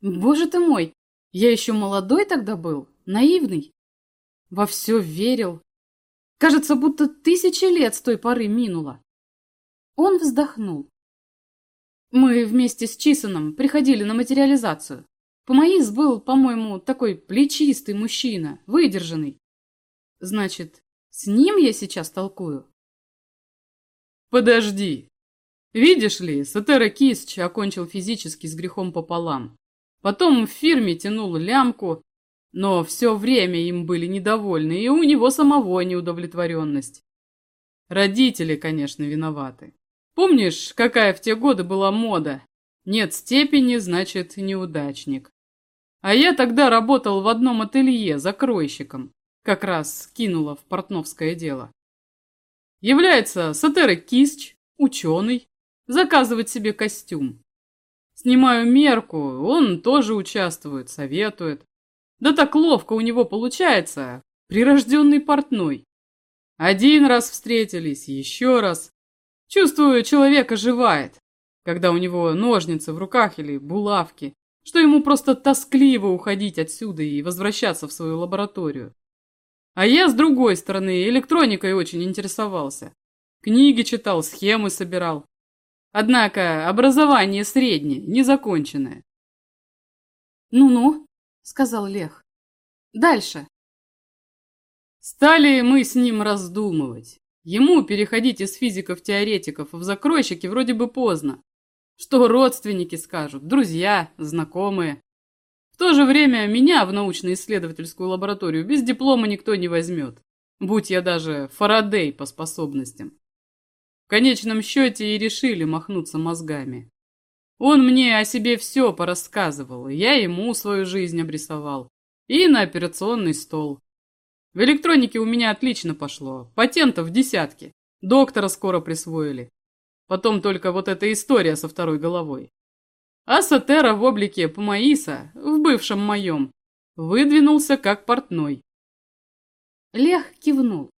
«Боже ты мой, я еще молодой тогда был, наивный. Во все верил. Кажется, будто тысячи лет с той поры минуло». Он вздохнул. Мы вместе с Чисоном приходили на материализацию. Помаис был, по-моему, такой плечистый мужчина, выдержанный. Значит, с ним я сейчас толкую? Подожди. Видишь ли, Сатера Кисч окончил физически с грехом пополам. Потом в фирме тянул лямку, но все время им были недовольны, и у него самого неудовлетворенность. Родители, конечно, виноваты. Помнишь, какая в те годы была мода? Нет степени, значит, неудачник. А я тогда работал в одном ателье закройщиком. как раз кинула в портновское дело. Является Сатерой Кисч, ученый, заказывать себе костюм. Снимаю мерку, он тоже участвует, советует. Да так ловко у него получается, прирожденный портной. Один раз встретились, еще раз. Чувствую, человек оживает, когда у него ножницы в руках или булавки, что ему просто тоскливо уходить отсюда и возвращаться в свою лабораторию. А я, с другой стороны, электроникой очень интересовался. Книги читал, схемы собирал. Однако образование среднее, незаконченное. «Ну-ну», — сказал Лех. «Дальше». Стали мы с ним раздумывать. Ему переходить из физиков-теоретиков в закройщики вроде бы поздно. Что родственники скажут, друзья, знакомые. В то же время меня в научно-исследовательскую лабораторию без диплома никто не возьмет. Будь я даже Фарадей по способностям. В конечном счете и решили махнуться мозгами. Он мне о себе все порассказывал, я ему свою жизнь обрисовал. И на операционный стол. В электронике у меня отлично пошло. Патентов десятки. Доктора скоро присвоили. Потом только вот эта история со второй головой. А Сатера в облике Пумаиса, в бывшем моем, выдвинулся как портной. Лех кивнул.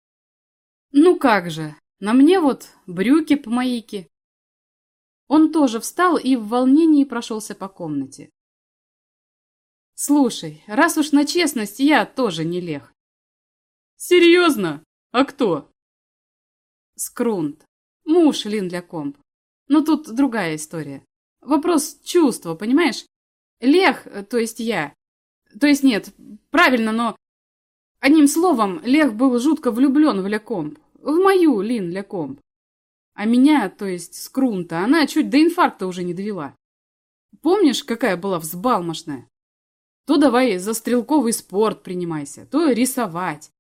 Ну как же, на мне вот брюки по маике. Он тоже встал и в волнении прошелся по комнате. Слушай, раз уж на честность, я тоже не лех. Серьезно? А кто? Скрунт. Муж Лин для комп. Но тут другая история. Вопрос чувства, понимаешь? Лех, то есть я. То есть нет, правильно, но... Одним словом, Лех был жутко влюблен в Лекомп. В мою Лин для комп. А меня, то есть Скрунта, она чуть до инфаркта уже не довела. Помнишь, какая была взбалмошная? То давай за стрелковый спорт принимайся, то рисовать,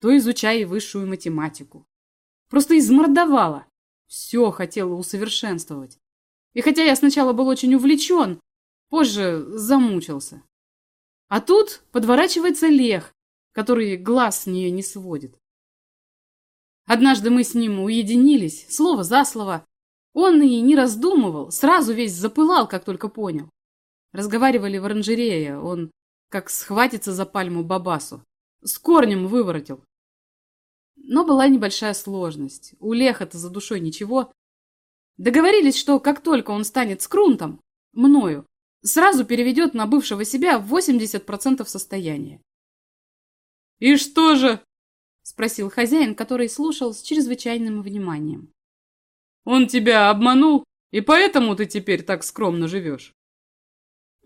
то изучай высшую математику. Просто измордовала. Все хотела усовершенствовать. И хотя я сначала был очень увлечен, позже замучился. А тут подворачивается Лех, который глаз с нее не сводит. Однажды мы с ним уединились, слово за слово. Он и не раздумывал, сразу весь запылал, как только понял. Разговаривали в оранжерее, он как схватится за пальму Бабасу. С корнем выворотил. Но была небольшая сложность. У Леха-то за душой ничего. Договорились, что как только он станет скрунтом, мною, сразу переведет на бывшего себя 80% состояния. «И что же?» — спросил хозяин, который слушал с чрезвычайным вниманием. «Он тебя обманул, и поэтому ты теперь так скромно живешь?»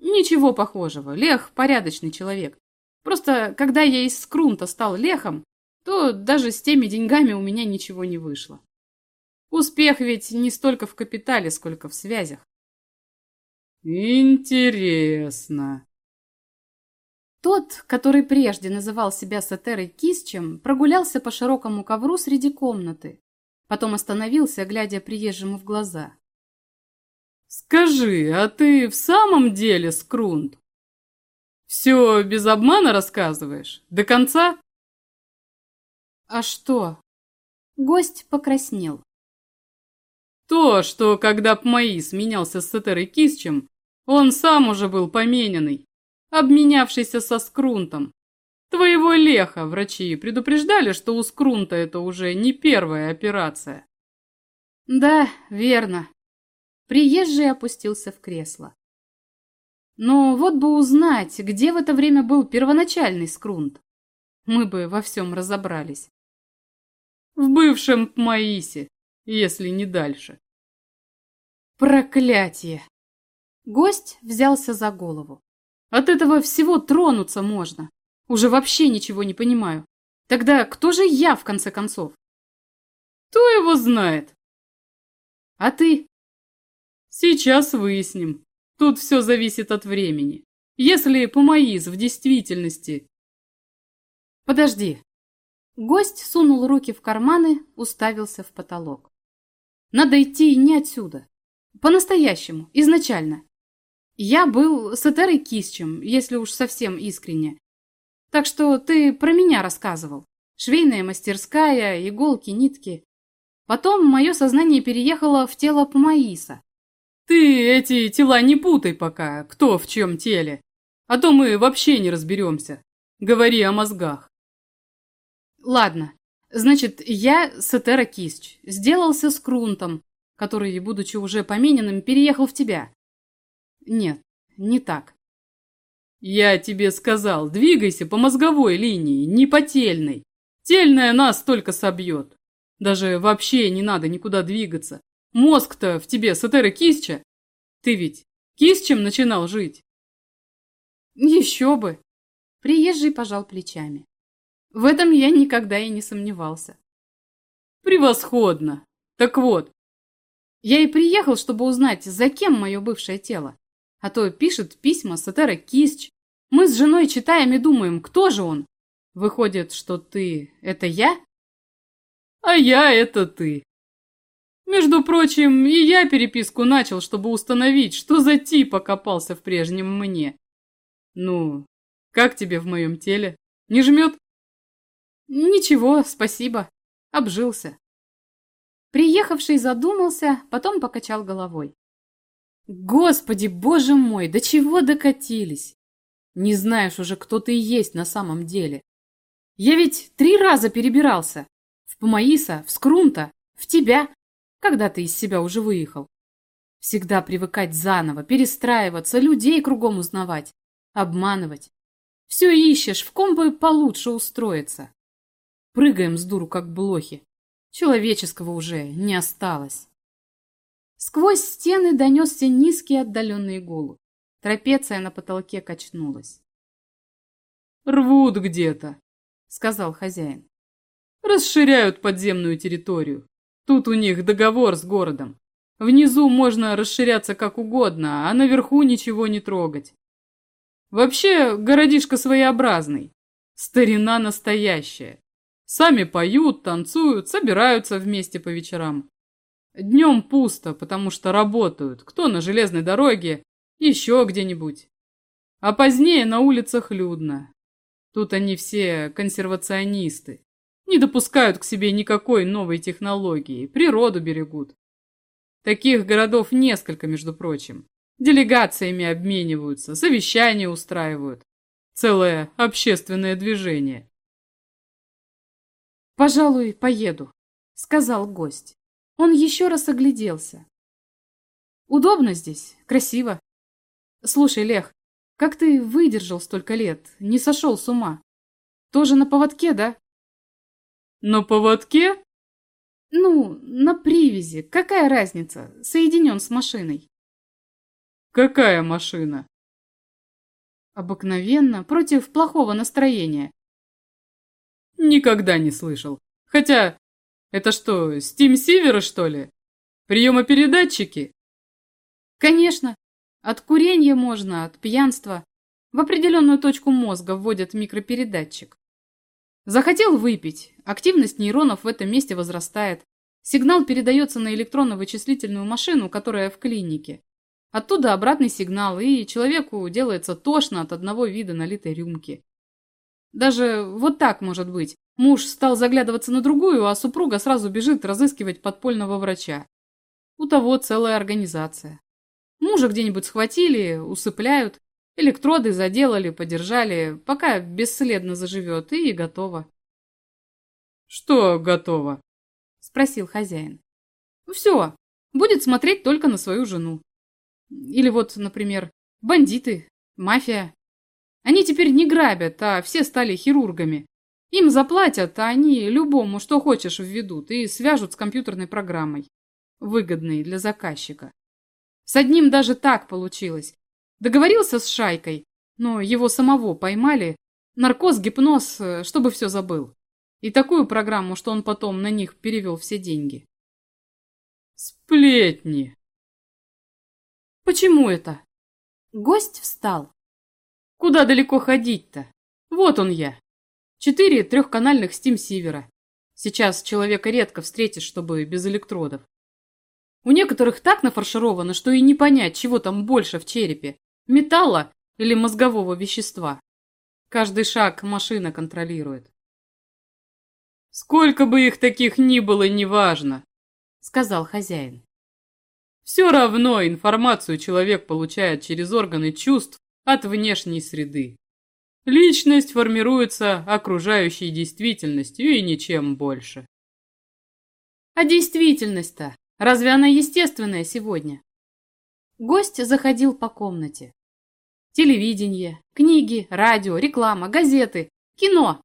«Ничего похожего. Лех — порядочный человек. Просто, когда я из скрунта стал лехом, то даже с теми деньгами у меня ничего не вышло. Успех ведь не столько в капитале, сколько в связях. Интересно. Тот, который прежде называл себя Сатерой Кисчем, прогулялся по широкому ковру среди комнаты. Потом остановился, глядя приезжему в глаза. «Скажи, а ты в самом деле скрунт? Все без обмана рассказываешь? До конца?» «А что?» Гость покраснел. «То, что когда Пмаис менялся с Сатерой Кисчем, он сам уже был помененный обменявшийся со Скрунтом. Твоего Леха врачи предупреждали, что у Скрунта это уже не первая операция. Да, верно. Приезжий опустился в кресло. Но вот бы узнать, где в это время был первоначальный Скрунт. Мы бы во всем разобрались. В бывшем Маисе, если не дальше. Проклятие! Гость взялся за голову. От этого всего тронуться можно. Уже вообще ничего не понимаю. Тогда кто же я, в конце концов? Кто его знает? А ты? Сейчас выясним. Тут все зависит от времени. Если Пумаиз в действительности... Подожди. Гость сунул руки в карманы, уставился в потолок. Надо идти не отсюда. По-настоящему, изначально. Я был с Этерой Кисчем, если уж совсем искренне. Так что ты про меня рассказывал. Швейная мастерская, иголки, нитки. Потом мое сознание переехало в тело Памаиса. Ты эти тела не путай пока, кто в чем теле. А то мы вообще не разберемся. Говори о мозгах. Ладно. Значит, я Сетера Кисч. Сделался с Крунтом, который, будучи уже помененным, переехал в тебя. Нет, не так. Я тебе сказал, двигайся по мозговой линии, не по тельной. Тельная нас только собьет. Даже вообще не надо никуда двигаться. Мозг-то в тебе Сатера Кисча. Ты ведь Кисчем начинал жить? Еще бы. Приезжий пожал плечами. В этом я никогда и не сомневался. Превосходно. Так вот. Я и приехал, чтобы узнать, за кем мое бывшее тело. А то пишет письма Сатера Кисч. Мы с женой читаем и думаем, кто же он? Выходит, что ты – это я? А я – это ты. Между прочим, и я переписку начал, чтобы установить, что за тип окопался в прежнем мне. Ну, как тебе в моем теле? Не жмет? Ничего, спасибо. Обжился. Приехавший задумался, потом покачал головой. Господи, боже мой, до чего докатились? Не знаешь уже, кто ты есть на самом деле. Я ведь три раза перебирался. В Помаиса, в Скрунта, в тебя, когда ты из себя уже выехал. Всегда привыкать заново, перестраиваться, людей кругом узнавать, обманывать. Все ищешь, в ком бы получше устроиться. Прыгаем с дуру, как блохи. Человеческого уже не осталось. Сквозь стены донесся низкий отдаленный гул. Трапеция на потолке качнулась. «Рвут где-то», — сказал хозяин. «Расширяют подземную территорию. Тут у них договор с городом. Внизу можно расширяться как угодно, а наверху ничего не трогать. Вообще, городишко своеобразный. Старина настоящая. Сами поют, танцуют, собираются вместе по вечерам. Днем пусто, потому что работают, кто на железной дороге, еще где-нибудь. А позднее на улицах людно. Тут они все консервационисты. Не допускают к себе никакой новой технологии, природу берегут. Таких городов несколько, между прочим. Делегациями обмениваются, совещания устраивают. Целое общественное движение. «Пожалуй, поеду», — сказал гость. Он еще раз огляделся. Удобно здесь, красиво. Слушай, Лех, как ты выдержал столько лет, не сошел с ума? Тоже на поводке, да? На поводке? Ну, на привязи. Какая разница? Соединен с машиной. Какая машина? Обыкновенно, против плохого настроения. Никогда не слышал. Хотя это что, Сивера, что ли? Приемопередатчики? Конечно. От курения можно, от пьянства. В определенную точку мозга вводят микропередатчик. Захотел выпить. Активность нейронов в этом месте возрастает. Сигнал передается на электронно-вычислительную машину, которая в клинике. Оттуда обратный сигнал, и человеку делается тошно от одного вида налитой рюмки. Даже вот так может быть. Муж стал заглядываться на другую, а супруга сразу бежит разыскивать подпольного врача. У того целая организация. Мужа где-нибудь схватили, усыпляют, электроды заделали, подержали, пока бесследно заживет, и готово. «Что готово?» – спросил хозяин. «Все, будет смотреть только на свою жену. Или вот, например, бандиты, мафия. Они теперь не грабят, а все стали хирургами. Им заплатят, а они любому что хочешь введут и свяжут с компьютерной программой, выгодной для заказчика. С одним даже так получилось. Договорился с шайкой, но его самого поймали. Наркоз, гипноз, э, чтобы все забыл. И такую программу, что он потом на них перевел все деньги. Сплетни. Почему это? Гость встал. Куда далеко ходить-то? Вот он я. Четыре трехканальных стим-сивера. Сейчас человека редко встретишь, чтобы без электродов. У некоторых так нафаршировано, что и не понять, чего там больше в черепе – металла или мозгового вещества. Каждый шаг машина контролирует. Сколько бы их таких ни было, неважно, сказал хозяин. Все равно информацию человек получает через органы чувств от внешней среды. Личность формируется окружающей действительностью и ничем больше. А действительность-то, разве она естественная сегодня? Гость заходил по комнате. Телевидение, книги, радио, реклама, газеты, кино.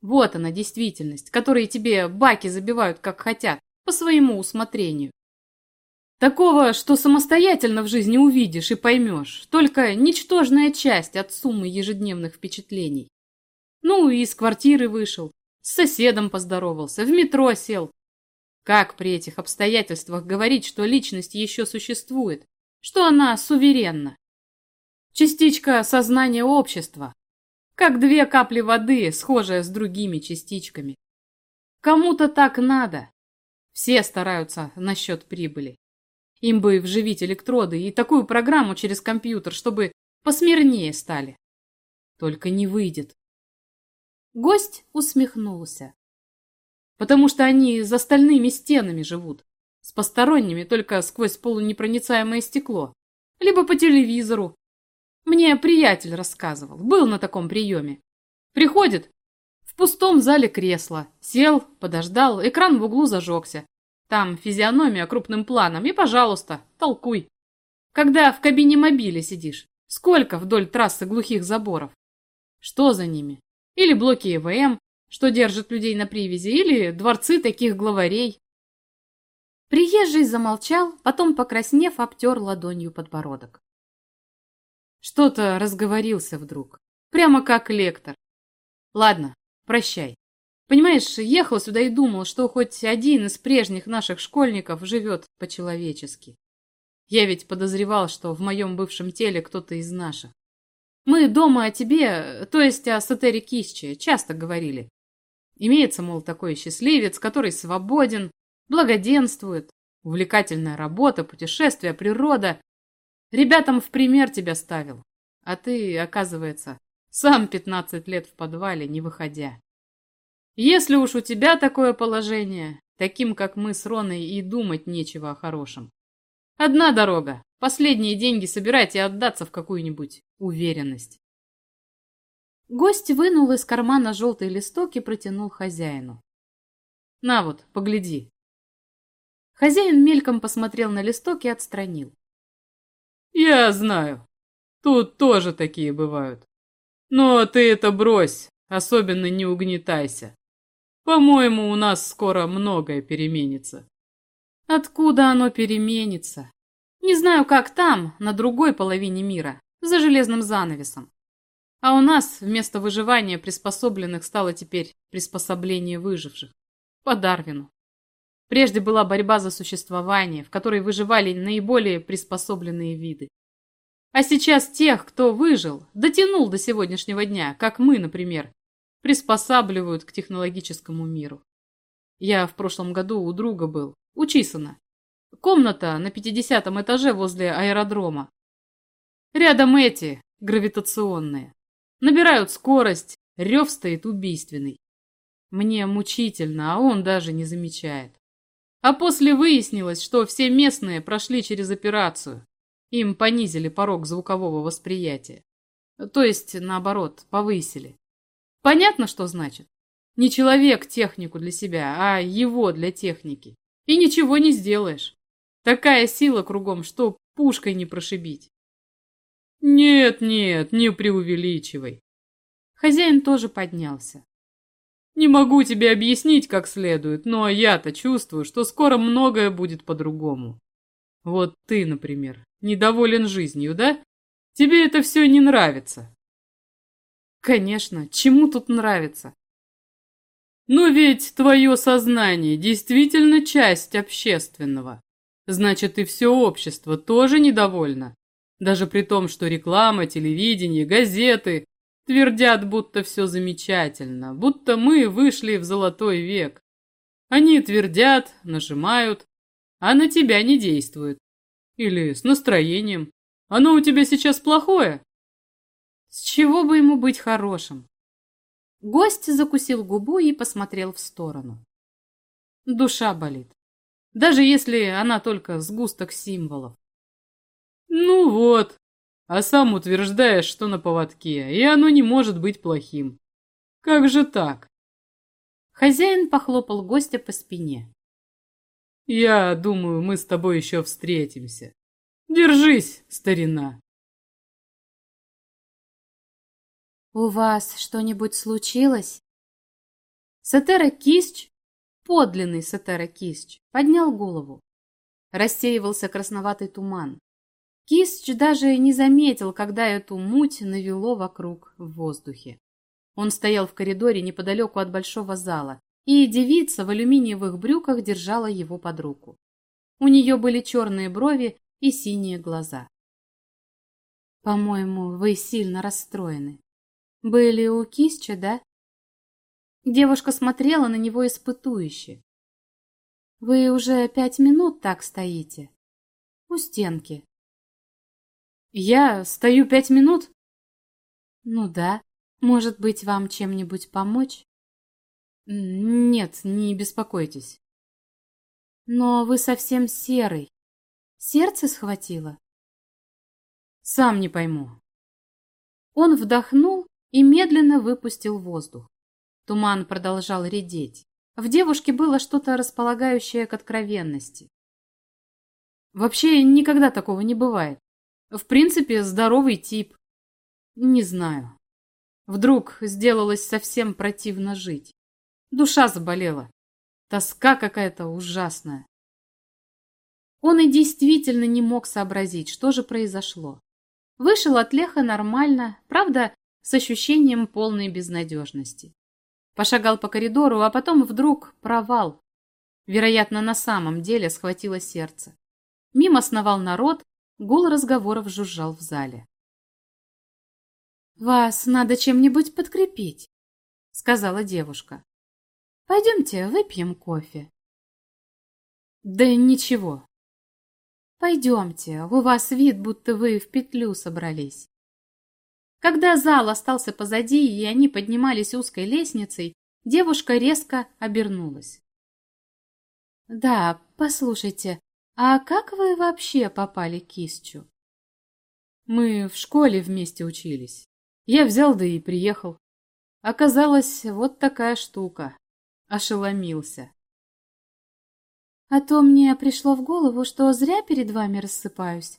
Вот она действительность, которые тебе баки забивают как хотят, по своему усмотрению. Такого, что самостоятельно в жизни увидишь и поймешь, только ничтожная часть от суммы ежедневных впечатлений. Ну, и из квартиры вышел, с соседом поздоровался, в метро сел. Как при этих обстоятельствах говорить, что личность еще существует, что она суверенна? Частичка сознания общества, как две капли воды, схожая с другими частичками. Кому-то так надо. Все стараются насчет прибыли. Им бы вживить электроды и такую программу через компьютер, чтобы посмирнее стали. Только не выйдет. Гость усмехнулся. Потому что они за стальными стенами живут. С посторонними только сквозь полунепроницаемое стекло. Либо по телевизору. Мне приятель рассказывал. Был на таком приеме. Приходит. В пустом зале кресло. Сел, подождал. Экран в углу зажегся. Там физиономия крупным планом, и, пожалуйста, толкуй. Когда в кабине мобиля сидишь, сколько вдоль трассы глухих заборов? Что за ними? Или блоки ЭВМ, что держат людей на привязи, или дворцы таких главарей. Приезжий замолчал, потом, покраснев, обтер ладонью подбородок. Что-то разговорился вдруг, прямо как лектор. Ладно, прощай. Понимаешь, ехал сюда и думал, что хоть один из прежних наших школьников живет по-человечески. Я ведь подозревал, что в моем бывшем теле кто-то из наших. Мы дома о тебе, то есть о Сатере Кисче, часто говорили. Имеется, мол, такой счастливец, который свободен, благоденствует, увлекательная работа, путешествия, природа. Ребятам в пример тебя ставил. А ты, оказывается, сам пятнадцать лет в подвале, не выходя. Если уж у тебя такое положение, таким, как мы с Роной, и думать нечего о хорошем. Одна дорога. Последние деньги собирать и отдаться в какую-нибудь уверенность. Гость вынул из кармана желтый листок и протянул хозяину. На вот, погляди. Хозяин мельком посмотрел на листок и отстранил. Я знаю. Тут тоже такие бывают. Но ты это брось, особенно не угнетайся. По-моему, у нас скоро многое переменится. Откуда оно переменится? Не знаю, как там, на другой половине мира, за железным занавесом. А у нас вместо выживания приспособленных стало теперь приспособление выживших. По Дарвину. Прежде была борьба за существование, в которой выживали наиболее приспособленные виды. А сейчас тех, кто выжил, дотянул до сегодняшнего дня, как мы, например, приспосабливают к технологическому миру. Я в прошлом году у друга был, у Чисона. Комната на 50 этаже возле аэродрома. Рядом эти, гравитационные. Набирают скорость, рев стоит убийственный. Мне мучительно, а он даже не замечает. А после выяснилось, что все местные прошли через операцию. Им понизили порог звукового восприятия. То есть, наоборот, повысили. Понятно, что значит? Не человек технику для себя, а его для техники. И ничего не сделаешь. Такая сила кругом, что пушкой не прошибить. Нет, нет, не преувеличивай. Хозяин тоже поднялся. Не могу тебе объяснить как следует, но я-то чувствую, что скоро многое будет по-другому. Вот ты, например, недоволен жизнью, да? Тебе это все не нравится. Конечно, чему тут нравится? Но ведь твое сознание действительно часть общественного. Значит, и все общество тоже недовольно. Даже при том, что реклама, телевидение, газеты твердят, будто все замечательно, будто мы вышли в золотой век. Они твердят, нажимают, а на тебя не действует. Или с настроением. Оно у тебя сейчас плохое, с чего бы ему быть хорошим? Гость закусил губу и посмотрел в сторону. Душа болит. Даже если она только сгусток символов. Ну вот, а сам утверждаешь, что на поводке, и оно не может быть плохим. Как же так? Хозяин похлопал гостя по спине. Я думаю, мы с тобой еще встретимся. Держись, старина. У вас что-нибудь случилось? Сатера Кисч, подлинный Сатера Кисч, поднял голову. Рассеивался красноватый туман. Кисч даже не заметил, когда эту муть навело вокруг в воздухе. Он стоял в коридоре неподалеку от большого зала, и девица в алюминиевых брюках держала его под руку. У нее были черные брови и синие глаза. «По-моему, вы сильно расстроены. Были у Кисча, да?» Девушка смотрела на него испытующе. «Вы уже пять минут так стоите. У стенки. Я стою пять минут? Ну да. Может быть, вам чем-нибудь помочь? Нет, не беспокойтесь. Но вы совсем серый. Сердце схватило? Сам не пойму. Он вдохнул и медленно выпустил воздух. Туман продолжал редеть. В девушке было что-то располагающее к откровенности. Вообще никогда такого не бывает. В принципе, здоровый тип. Не знаю. Вдруг сделалось совсем противно жить. Душа заболела. Тоска какая-то ужасная. Он и действительно не мог сообразить, что же произошло. Вышел от Леха нормально, правда, с ощущением полной безнадежности. Пошагал по коридору, а потом вдруг провал. Вероятно, на самом деле схватило сердце. Мимо сновал народ, Гул разговоров жужжал в зале. «Вас надо чем-нибудь подкрепить», — сказала девушка. «Пойдемте выпьем кофе». «Да ничего». «Пойдемте, у вас вид, будто вы в петлю собрались». Когда зал остался позади, и они поднимались узкой лестницей, девушка резко обернулась. «Да, послушайте, а как вы вообще попали к Кисчу? Мы в школе вместе учились. Я взял да и приехал. Оказалось, вот такая штука. Ошеломился. А то мне пришло в голову, что зря перед вами рассыпаюсь.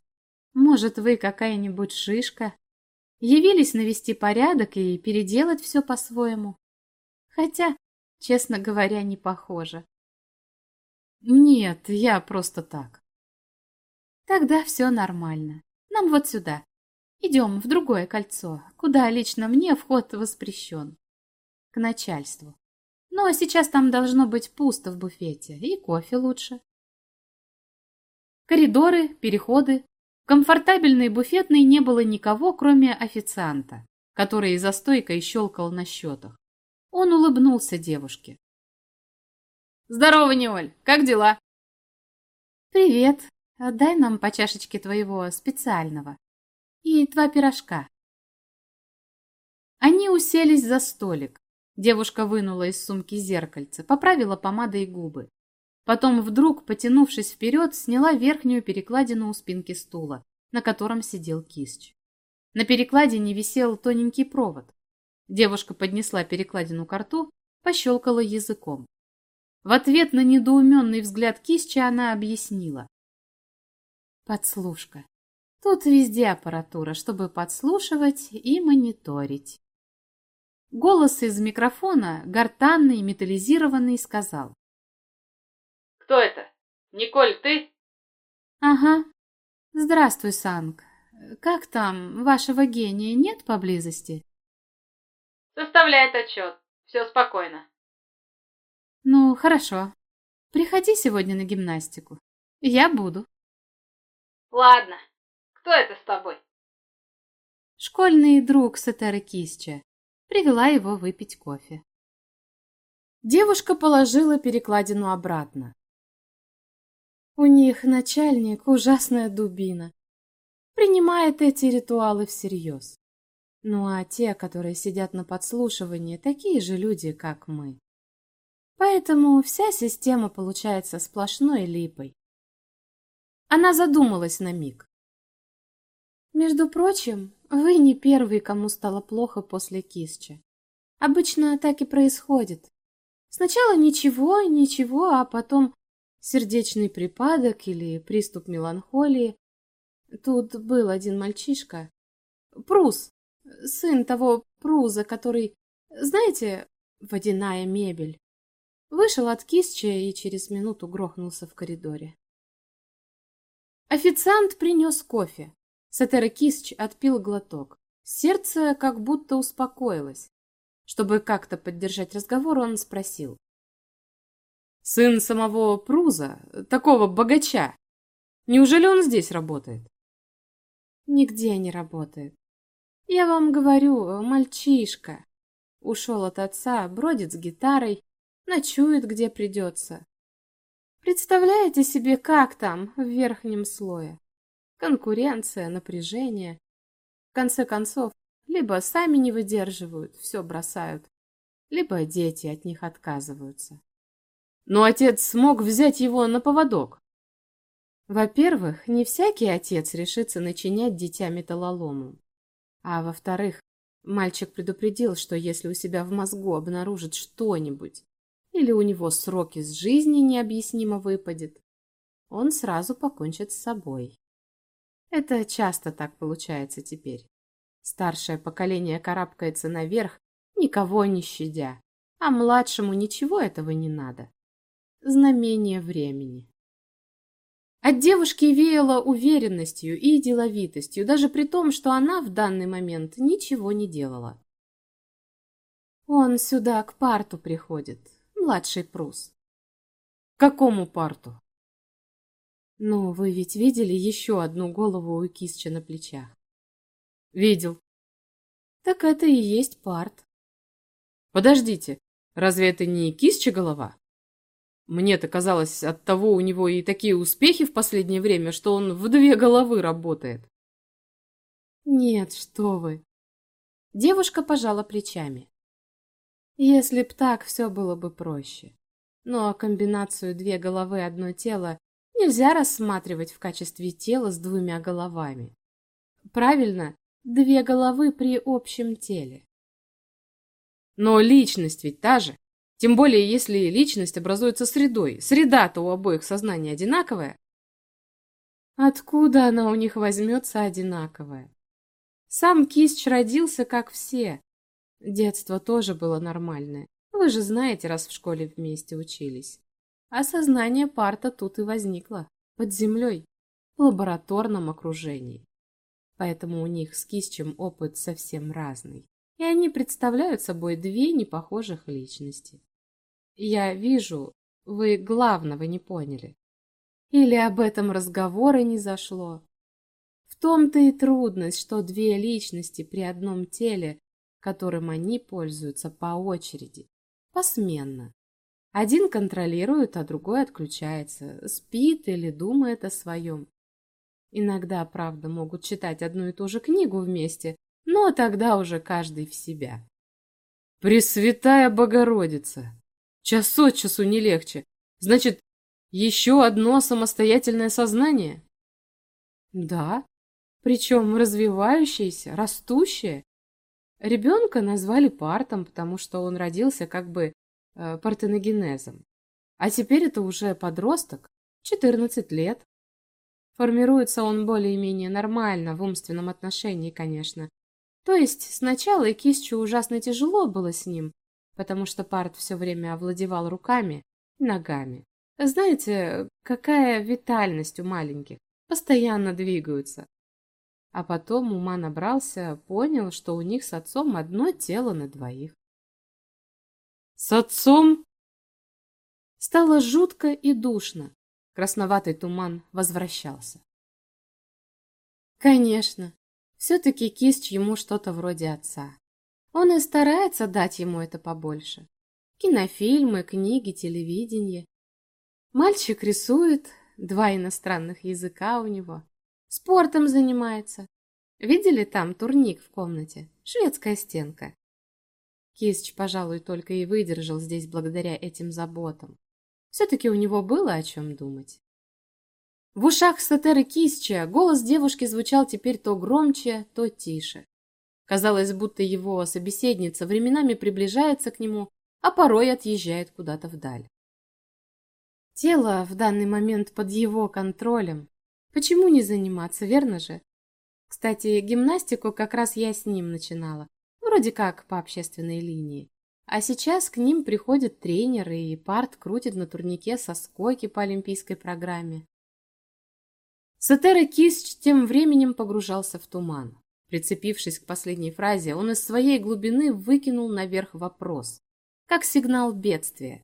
Может, вы какая-нибудь шишка? Явились навести порядок и переделать все по-своему. Хотя, честно говоря, не похоже. Нет, я просто так. Тогда все нормально. Нам вот сюда. Идем в другое кольцо, куда лично мне вход воспрещен. К начальству. Но сейчас там должно быть пусто в буфете, и кофе лучше. Коридоры, переходы. Комфортабельной буфетной не было никого, кроме официанта, который за стойкой щелкал на счетах. Он улыбнулся девушке. Здорово, Неоль, как дела? Привет. Отдай нам по чашечке твоего специального. И два пирожка. Они уселись за столик. Девушка вынула из сумки зеркальце, поправила помадой губы. Потом вдруг, потянувшись вперед, сняла верхнюю перекладину у спинки стула, на котором сидел кисч. На перекладине висел тоненький провод. Девушка поднесла перекладину к рту, пощелкала языком. В ответ на недоуменный взгляд Кисча она объяснила. Подслушка. Тут везде аппаратура, чтобы подслушивать и мониторить. Голос из микрофона, гортанный, металлизированный, сказал. «Кто это? Николь, ты?» «Ага. Здравствуй, Санг. Как там, вашего гения нет поблизости?» «Составляет отчет. Все спокойно». Ну, хорошо. Приходи сегодня на гимнастику. Я буду. Ладно. Кто это с тобой? Школьный друг Сатеры Кисча. Привела его выпить кофе. Девушка положила перекладину обратно. У них начальник ужасная дубина. Принимает эти ритуалы всерьез. Ну а те, которые сидят на подслушивании, такие же люди, как мы. Поэтому вся система получается сплошной липой. Она задумалась на миг. Между прочим, вы не первый, кому стало плохо после кисча. Обычно так и происходит. Сначала ничего, ничего, а потом сердечный припадок или приступ меланхолии. Тут был один мальчишка. Прус, сын того Пруза, который, знаете, водяная мебель. Вышел от кисча и через минуту грохнулся в коридоре. Официант принес кофе. Сатера Кисч отпил глоток. Сердце как будто успокоилось. Чтобы как-то поддержать разговор, он спросил. «Сын самого Пруза, такого богача, неужели он здесь работает?» «Нигде не работает. Я вам говорю, мальчишка. Ушел от отца, бродит с гитарой, ночует, где придется. Представляете себе, как там, в верхнем слое? Конкуренция, напряжение. В конце концов, либо сами не выдерживают, все бросают, либо дети от них отказываются. Но отец смог взять его на поводок. Во-первых, не всякий отец решится начинять дитя металлоломом. А во-вторых, мальчик предупредил, что если у себя в мозгу обнаружит что-нибудь, или у него срок из жизни необъяснимо выпадет, он сразу покончит с собой. Это часто так получается теперь. Старшее поколение карабкается наверх, никого не щадя, а младшему ничего этого не надо. Знамение времени. От девушки веяло уверенностью и деловитостью, даже при том, что она в данный момент ничего не делала. Он сюда к парту приходит, младший Прус. К какому парту? Ну, вы ведь видели еще одну голову у Кисча на плечах? Видел. Так это и есть парт. Подождите, разве это не Кисча голова? Мне-то казалось, от того у него и такие успехи в последнее время, что он в две головы работает. Нет, что вы. Девушка пожала плечами. Если б так, все было бы проще. Но комбинацию две головы одно тело нельзя рассматривать в качестве тела с двумя головами. Правильно, две головы при общем теле. Но личность ведь та же. Тем более, если личность образуется средой. Среда-то у обоих сознания одинаковая. Откуда она у них возьмется одинаковая? Сам Кисч родился, как все, Детство тоже было нормальное. Вы же знаете, раз в школе вместе учились. Осознание парта тут и возникло. Под землей. В лабораторном окружении. Поэтому у них с Кисчем опыт совсем разный. И они представляют собой две непохожих личности. Я вижу, вы главного не поняли. Или об этом разговора не зашло. В том-то и трудность, что две личности при одном теле которым они пользуются по очереди, посменно. Один контролирует, а другой отключается, спит или думает о своем. Иногда, правда, могут читать одну и ту же книгу вместе, но тогда уже каждый в себя. Пресвятая Богородица! Час от часу не легче. Значит, еще одно самостоятельное сознание? Да, причем развивающееся, растущее Ребенка назвали партом, потому что он родился как бы э, партеногенезом. А теперь это уже подросток, 14 лет. Формируется он более-менее нормально, в умственном отношении, конечно. То есть сначала и Кисчу ужасно тяжело было с ним, потому что парт все время овладевал руками и ногами. Знаете, какая витальность у маленьких, постоянно двигаются. А потом ума набрался, понял, что у них с отцом одно тело на двоих. С отцом? Стало жутко и душно. Красноватый туман возвращался. Конечно, все-таки Кисч ему что-то вроде отца. Он и старается дать ему это побольше. Кинофильмы, книги, телевидение. Мальчик рисует, два иностранных языка у него. Спортом занимается. Видели там турник в комнате? Шведская стенка. Кисч, пожалуй, только и выдержал здесь благодаря этим заботам. Все-таки у него было о чем думать. В ушах Сатеры Кисча голос девушки звучал теперь то громче, то тише. Казалось, будто его собеседница временами приближается к нему, а порой отъезжает куда-то вдаль. Тело в данный момент под его контролем. Почему не заниматься, верно же? Кстати, гимнастику как раз я с ним начинала, вроде как по общественной линии. А сейчас к ним приходят тренеры, и парт крутит на турнике со скойки по олимпийской программе. Сатера Кисч тем временем погружался в туман. Прицепившись к последней фразе, он из своей глубины выкинул наверх вопрос, как сигнал бедствия.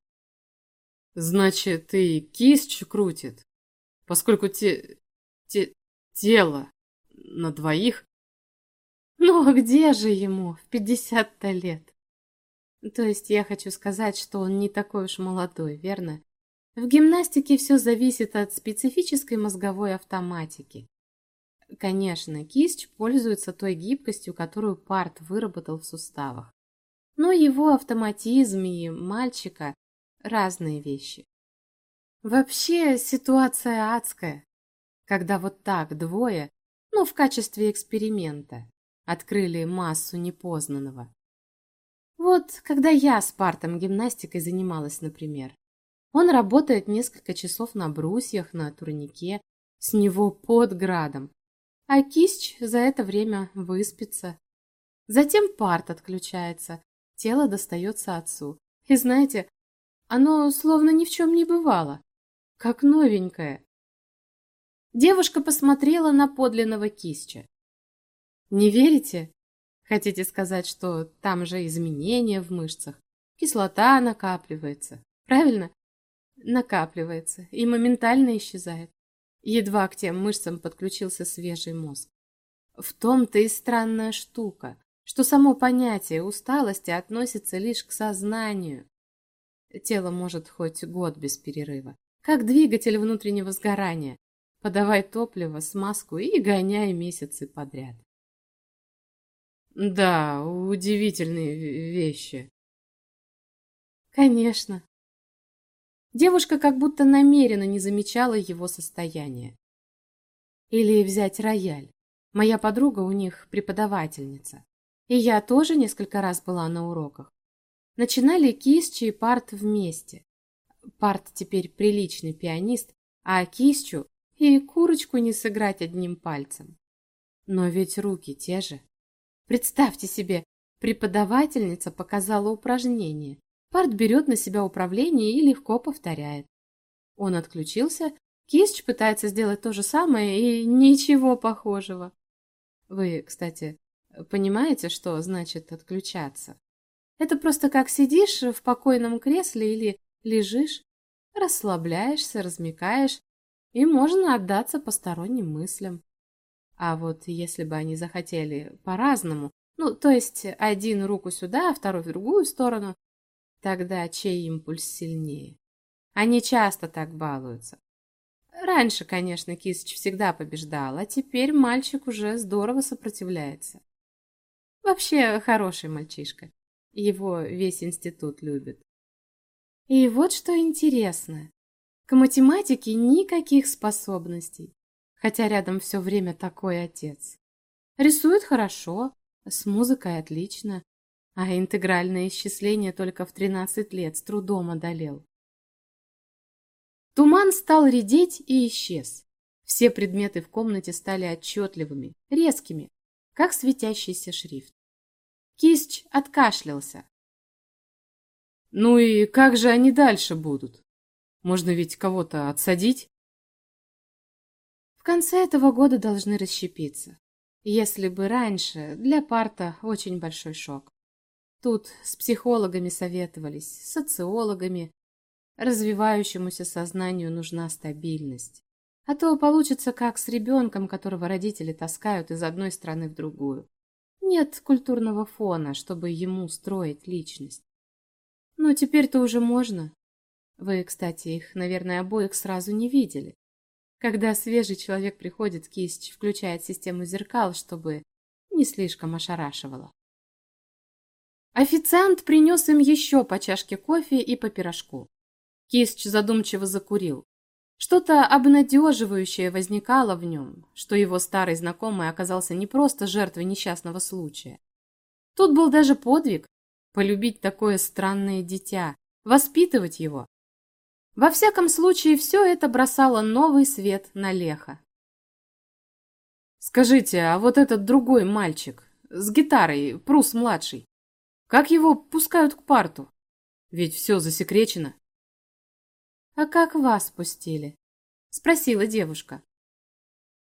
«Значит, и кисть крутит, поскольку те... те... тело на двоих...» «Ну, где же ему в пятьдесят-то лет?» То есть я хочу сказать, что он не такой уж молодой, верно? В гимнастике все зависит от специфической мозговой автоматики. Конечно, кисть пользуется той гибкостью, которую Парт выработал в суставах. Но его автоматизм и мальчика – разные вещи. Вообще ситуация адская, когда вот так двое, ну, в качестве эксперимента, открыли массу непознанного. Вот, когда я с Партом гимнастикой занималась, например, он работает несколько часов на брусьях, на турнике, с него под градом, а кисть за это время выспится. Затем парт отключается, тело достается отцу. И знаете, оно словно ни в чем не бывало, как новенькое. Девушка посмотрела на подлинного кистча. Не верите? Хотите сказать, что там же изменения в мышцах? Кислота накапливается, правильно? Накапливается и моментально исчезает. Едва к тем мышцам подключился свежий мозг. В том-то и странная штука, что само понятие усталости относится лишь к сознанию. Тело может хоть год без перерыва, как двигатель внутреннего сгорания. Подавай топливо, смазку и гоняй месяцы подряд. Да, удивительные вещи. Конечно, Девушка как будто намеренно не замечала его состояния. Или взять рояль. Моя подруга у них преподавательница. И я тоже несколько раз была на уроках. Начинали Кисчи и Парт вместе. Парт теперь приличный пианист, а Кисчу и курочку не сыграть одним пальцем. Но ведь руки те же. Представьте себе, преподавательница показала упражнение, Парт берет на себя управление и легко повторяет. Он отключился, Кисч пытается сделать то же самое и ничего похожего. Вы, кстати, понимаете, что значит отключаться? Это просто как сидишь в покойном кресле или лежишь, расслабляешься, размякаешь, и можно отдаться посторонним мыслям. А вот если бы они захотели по-разному, ну, то есть один руку сюда, а второй в другую сторону, Тогда чей импульс сильнее? Они часто так балуются. Раньше, конечно, Кисыч всегда побеждал, а теперь мальчик уже здорово сопротивляется. Вообще хороший мальчишка. Его весь институт любит. И вот что интересно. К математике никаких способностей, хотя рядом все время такой отец. Рисует хорошо, с музыкой отлично, а интегральное исчисление только в 13 лет с трудом одолел. Туман стал редеть и исчез. Все предметы в комнате стали отчетливыми, резкими, как светящийся шрифт. Кисч откашлялся. «Ну и как же они дальше будут? Можно ведь кого-то отсадить?» В конце этого года должны расщепиться. Если бы раньше, для парта очень большой шок. Тут с психологами советовались, социологами. Развивающемуся сознанию нужна стабильность. А то получится как с ребенком, которого родители таскают из одной страны в другую. Нет культурного фона, чтобы ему строить личность. Но теперь-то уже можно. Вы, кстати, их, наверное, обоих сразу не видели. Когда свежий человек приходит, кисть включает систему зеркал, чтобы не слишком ошарашивала. Официант принес им еще по чашке кофе и по пирожку. Кисч задумчиво закурил. Что-то обнадеживающее возникало в нем, что его старый знакомый оказался не просто жертвой несчастного случая. Тут был даже подвиг – полюбить такое странное дитя, воспитывать его. Во всяком случае, все это бросало новый свет на Леха. «Скажите, а вот этот другой мальчик с гитарой, Прус-младший, как его пускают к парту? Ведь все засекречено». «А как вас пустили?» — спросила девушка.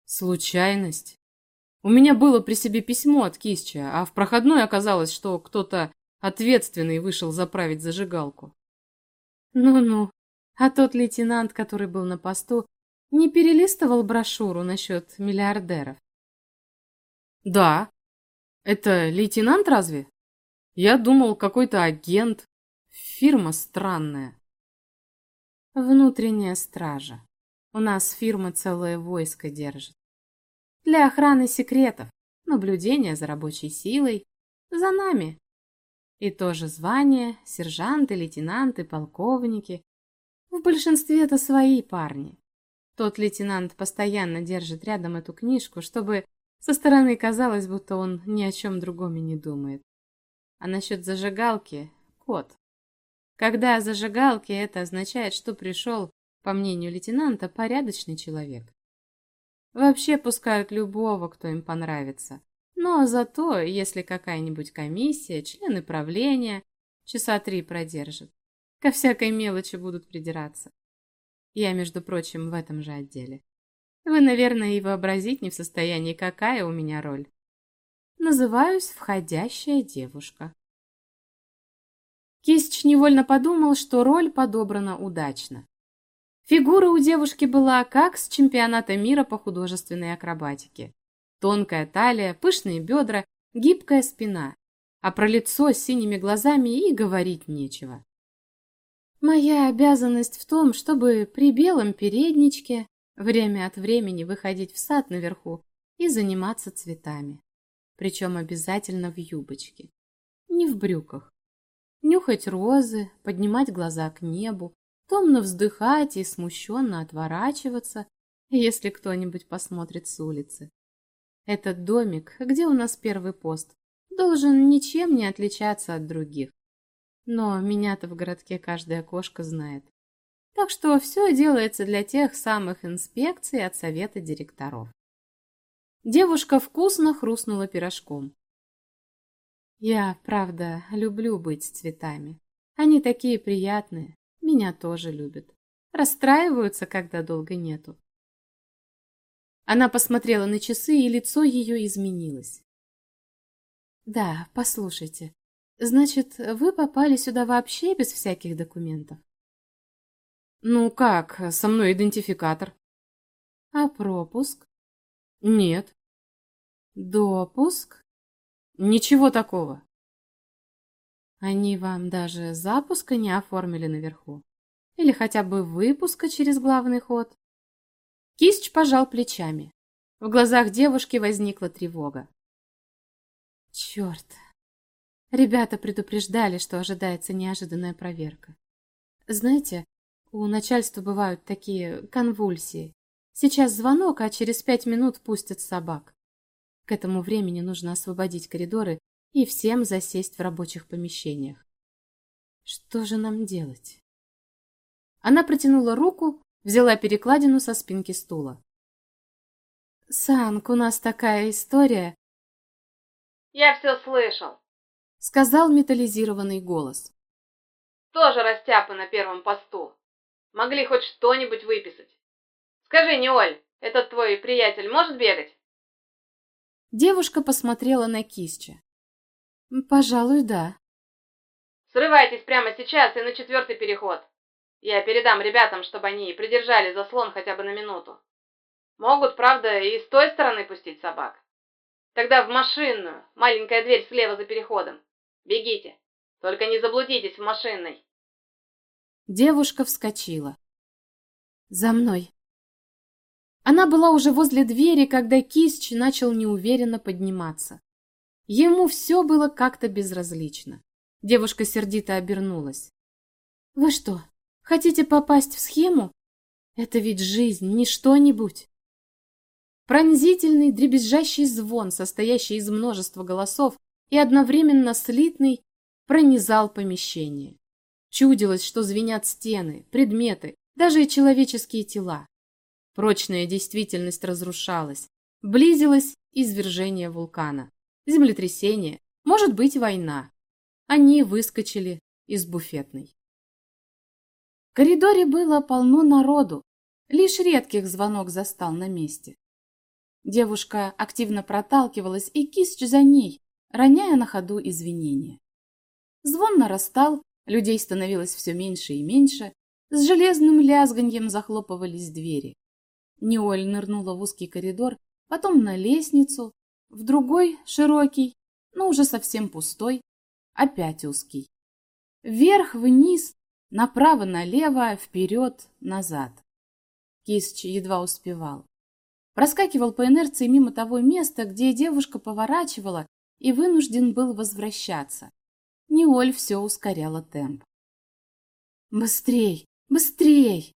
«Случайность. У меня было при себе письмо от Кисча, а в проходной оказалось, что кто-то ответственный вышел заправить зажигалку». «Ну-ну, а тот лейтенант, который был на посту, не перелистывал брошюру насчет миллиардеров?» «Да. Это лейтенант разве? Я думал, какой-то агент. Фирма странная». Внутренняя стража. У нас фирма целое войско держит. Для охраны секретов, наблюдения за рабочей силой, за нами. И тоже звания, сержанты, лейтенанты, полковники. В большинстве это свои парни. Тот лейтенант постоянно держит рядом эту книжку, чтобы со стороны казалось, будто он ни о чем другом и не думает. А насчет зажигалки – кот. Когда зажигалки, это означает, что пришел, по мнению лейтенанта, порядочный человек. Вообще пускают любого, кто им понравится. Но зато, если какая-нибудь комиссия, члены правления часа три продержат, ко всякой мелочи будут придираться. Я, между прочим, в этом же отделе. Вы, наверное, и вообразить не в состоянии, какая у меня роль. Называюсь «Входящая девушка». Кистич невольно подумал, что роль подобрана удачно. Фигура у девушки была как с чемпионата мира по художественной акробатике. Тонкая талия, пышные бедра, гибкая спина. А про лицо с синими глазами и говорить нечего. Моя обязанность в том, чтобы при белом передничке время от времени выходить в сад наверху и заниматься цветами. Причем обязательно в юбочке. Не в брюках нюхать розы, поднимать глаза к небу, томно вздыхать и смущенно отворачиваться, если кто-нибудь посмотрит с улицы. Этот домик, где у нас первый пост, должен ничем не отличаться от других. Но меня-то в городке каждая кошка знает. Так что все делается для тех самых инспекций от совета директоров. Девушка вкусно хрустнула пирожком. Я, правда, люблю быть с цветами. Они такие приятные, меня тоже любят. Расстраиваются, когда долго нету. Она посмотрела на часы, и лицо ее изменилось. Да, послушайте, значит, вы попали сюда вообще без всяких документов? Ну как, со мной идентификатор. А пропуск? Нет. Допуск? Ничего такого. Они вам даже запуска не оформили наверху? Или хотя бы выпуска через главный ход? Кисч пожал плечами. В глазах девушки возникла тревога. Черт. Ребята предупреждали, что ожидается неожиданная проверка. Знаете, у начальства бывают такие конвульсии. Сейчас звонок, а через пять минут пустят собак. К этому времени нужно освободить коридоры и всем засесть в рабочих помещениях. Что же нам делать? Она протянула руку, взяла перекладину со спинки стула. «Санк, у нас такая история...» «Я все слышал», — сказал металлизированный голос. «Тоже растяпы на первом посту. Могли хоть что-нибудь выписать. Скажи, Неоль, этот твой приятель может бегать?» Девушка посмотрела на Кисча. «Пожалуй, да». «Срывайтесь прямо сейчас и на четвертый переход. Я передам ребятам, чтобы они придержали заслон хотя бы на минуту. Могут, правда, и с той стороны пустить собак. Тогда в машинную, маленькая дверь слева за переходом. Бегите, только не заблудитесь в машинной». Девушка вскочила. «За мной!» Она была уже возле двери, когда Кисч начал неуверенно подниматься. Ему все было как-то безразлично. Девушка сердито обернулась. «Вы что, хотите попасть в схему? Это ведь жизнь, не что-нибудь!» Пронзительный, дребезжащий звон, состоящий из множества голосов и одновременно слитный, пронизал помещение. Чудилось, что звенят стены, предметы, даже и человеческие тела. Прочная действительность разрушалась. Близилось извержение вулкана, землетрясение, может быть, война. Они выскочили из буфетной. В коридоре было полно народу, лишь редких звонок застал на месте. Девушка активно проталкивалась и кисч за ней, роняя на ходу извинения. Звон нарастал, людей становилось все меньше и меньше, с железным лязганьем захлопывались двери. Неоль нырнула в узкий коридор, потом на лестницу, в другой, широкий, но уже совсем пустой, опять узкий. Вверх-вниз, направо-налево, вперед-назад. Кисч едва успевал. Проскакивал по инерции мимо того места, где девушка поворачивала и вынужден был возвращаться. Неоль все ускоряла темп. «Быстрей! Быстрей!»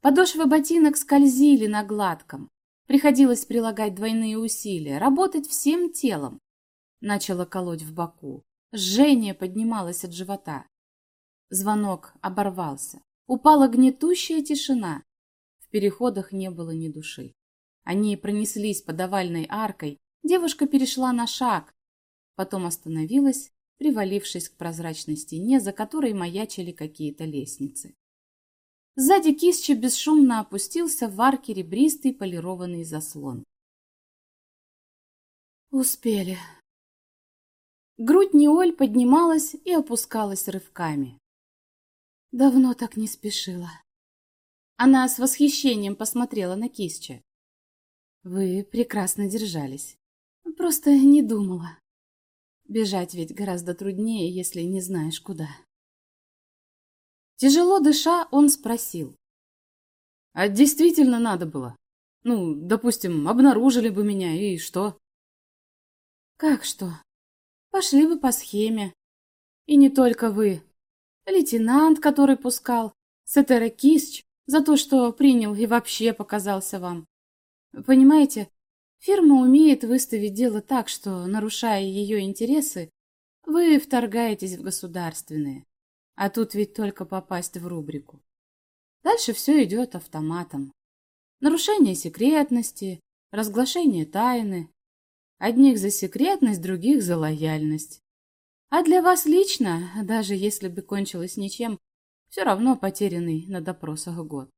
Подошвы ботинок скользили на гладком. Приходилось прилагать двойные усилия, работать всем телом. Начало колоть в боку. Жжение поднималось от живота. Звонок оборвался. Упала гнетущая тишина. В переходах не было ни души. Они пронеслись под овальной аркой. Девушка перешла на шаг. Потом остановилась, привалившись к прозрачной стене, за которой маячили какие-то лестницы. Сзади кисча бесшумно опустился в арке ребристый полированный заслон. Успели. Грудь Неоль поднималась и опускалась рывками. Давно так не спешила. Она с восхищением посмотрела на кисча. Вы прекрасно держались. Просто не думала. Бежать ведь гораздо труднее, если не знаешь куда. Тяжело дыша, он спросил. А действительно надо было? Ну, допустим, обнаружили бы меня, и что? Как что? Пошли бы по схеме. И не только вы. Лейтенант, который пускал, Сетера Кисч, за то, что принял и вообще показался вам. Понимаете, фирма умеет выставить дело так, что, нарушая ее интересы, вы вторгаетесь в государственные. А тут ведь только попасть в рубрику. Дальше все идет автоматом. Нарушение секретности, разглашение тайны. Одних за секретность, других за лояльность. А для вас лично, даже если бы кончилось ничем, все равно потерянный на допросах год.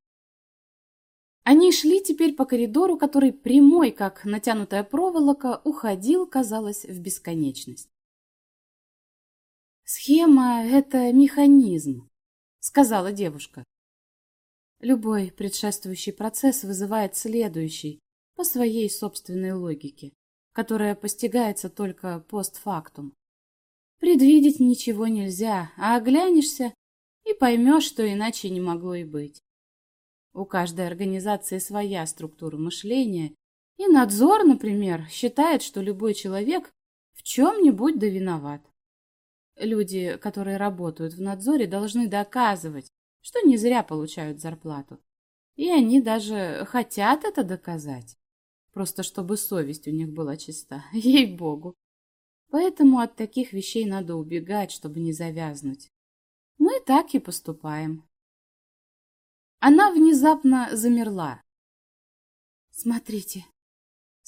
Они шли теперь по коридору, который прямой, как натянутая проволока, уходил, казалось, в бесконечность. «Схема — это механизм», — сказала девушка. Любой предшествующий процесс вызывает следующий по своей собственной логике, которая постигается только постфактум. Предвидеть ничего нельзя, а оглянешься и поймешь, что иначе не могло и быть. У каждой организации своя структура мышления, и надзор, например, считает, что любой человек в чем-нибудь да виноват. Люди, которые работают в надзоре, должны доказывать, что не зря получают зарплату. И они даже хотят это доказать. Просто чтобы совесть у них была чиста. Ей-богу. Поэтому от таких вещей надо убегать, чтобы не завязнуть. Мы так и поступаем. Она внезапно замерла. Смотрите,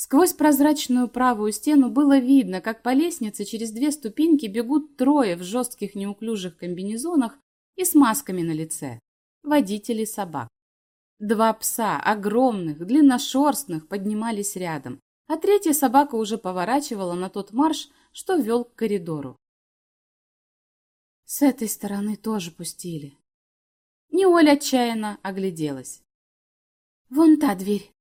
Сквозь прозрачную правую стену было видно, как по лестнице через две ступеньки бегут трое в жестких неуклюжих комбинезонах и с масками на лице. Водители собак. Два пса, огромных, длинношерстных, поднимались рядом, а третья собака уже поворачивала на тот марш, что вел к коридору. С этой стороны тоже пустили. Неоля отчаянно огляделась. «Вон та дверь»,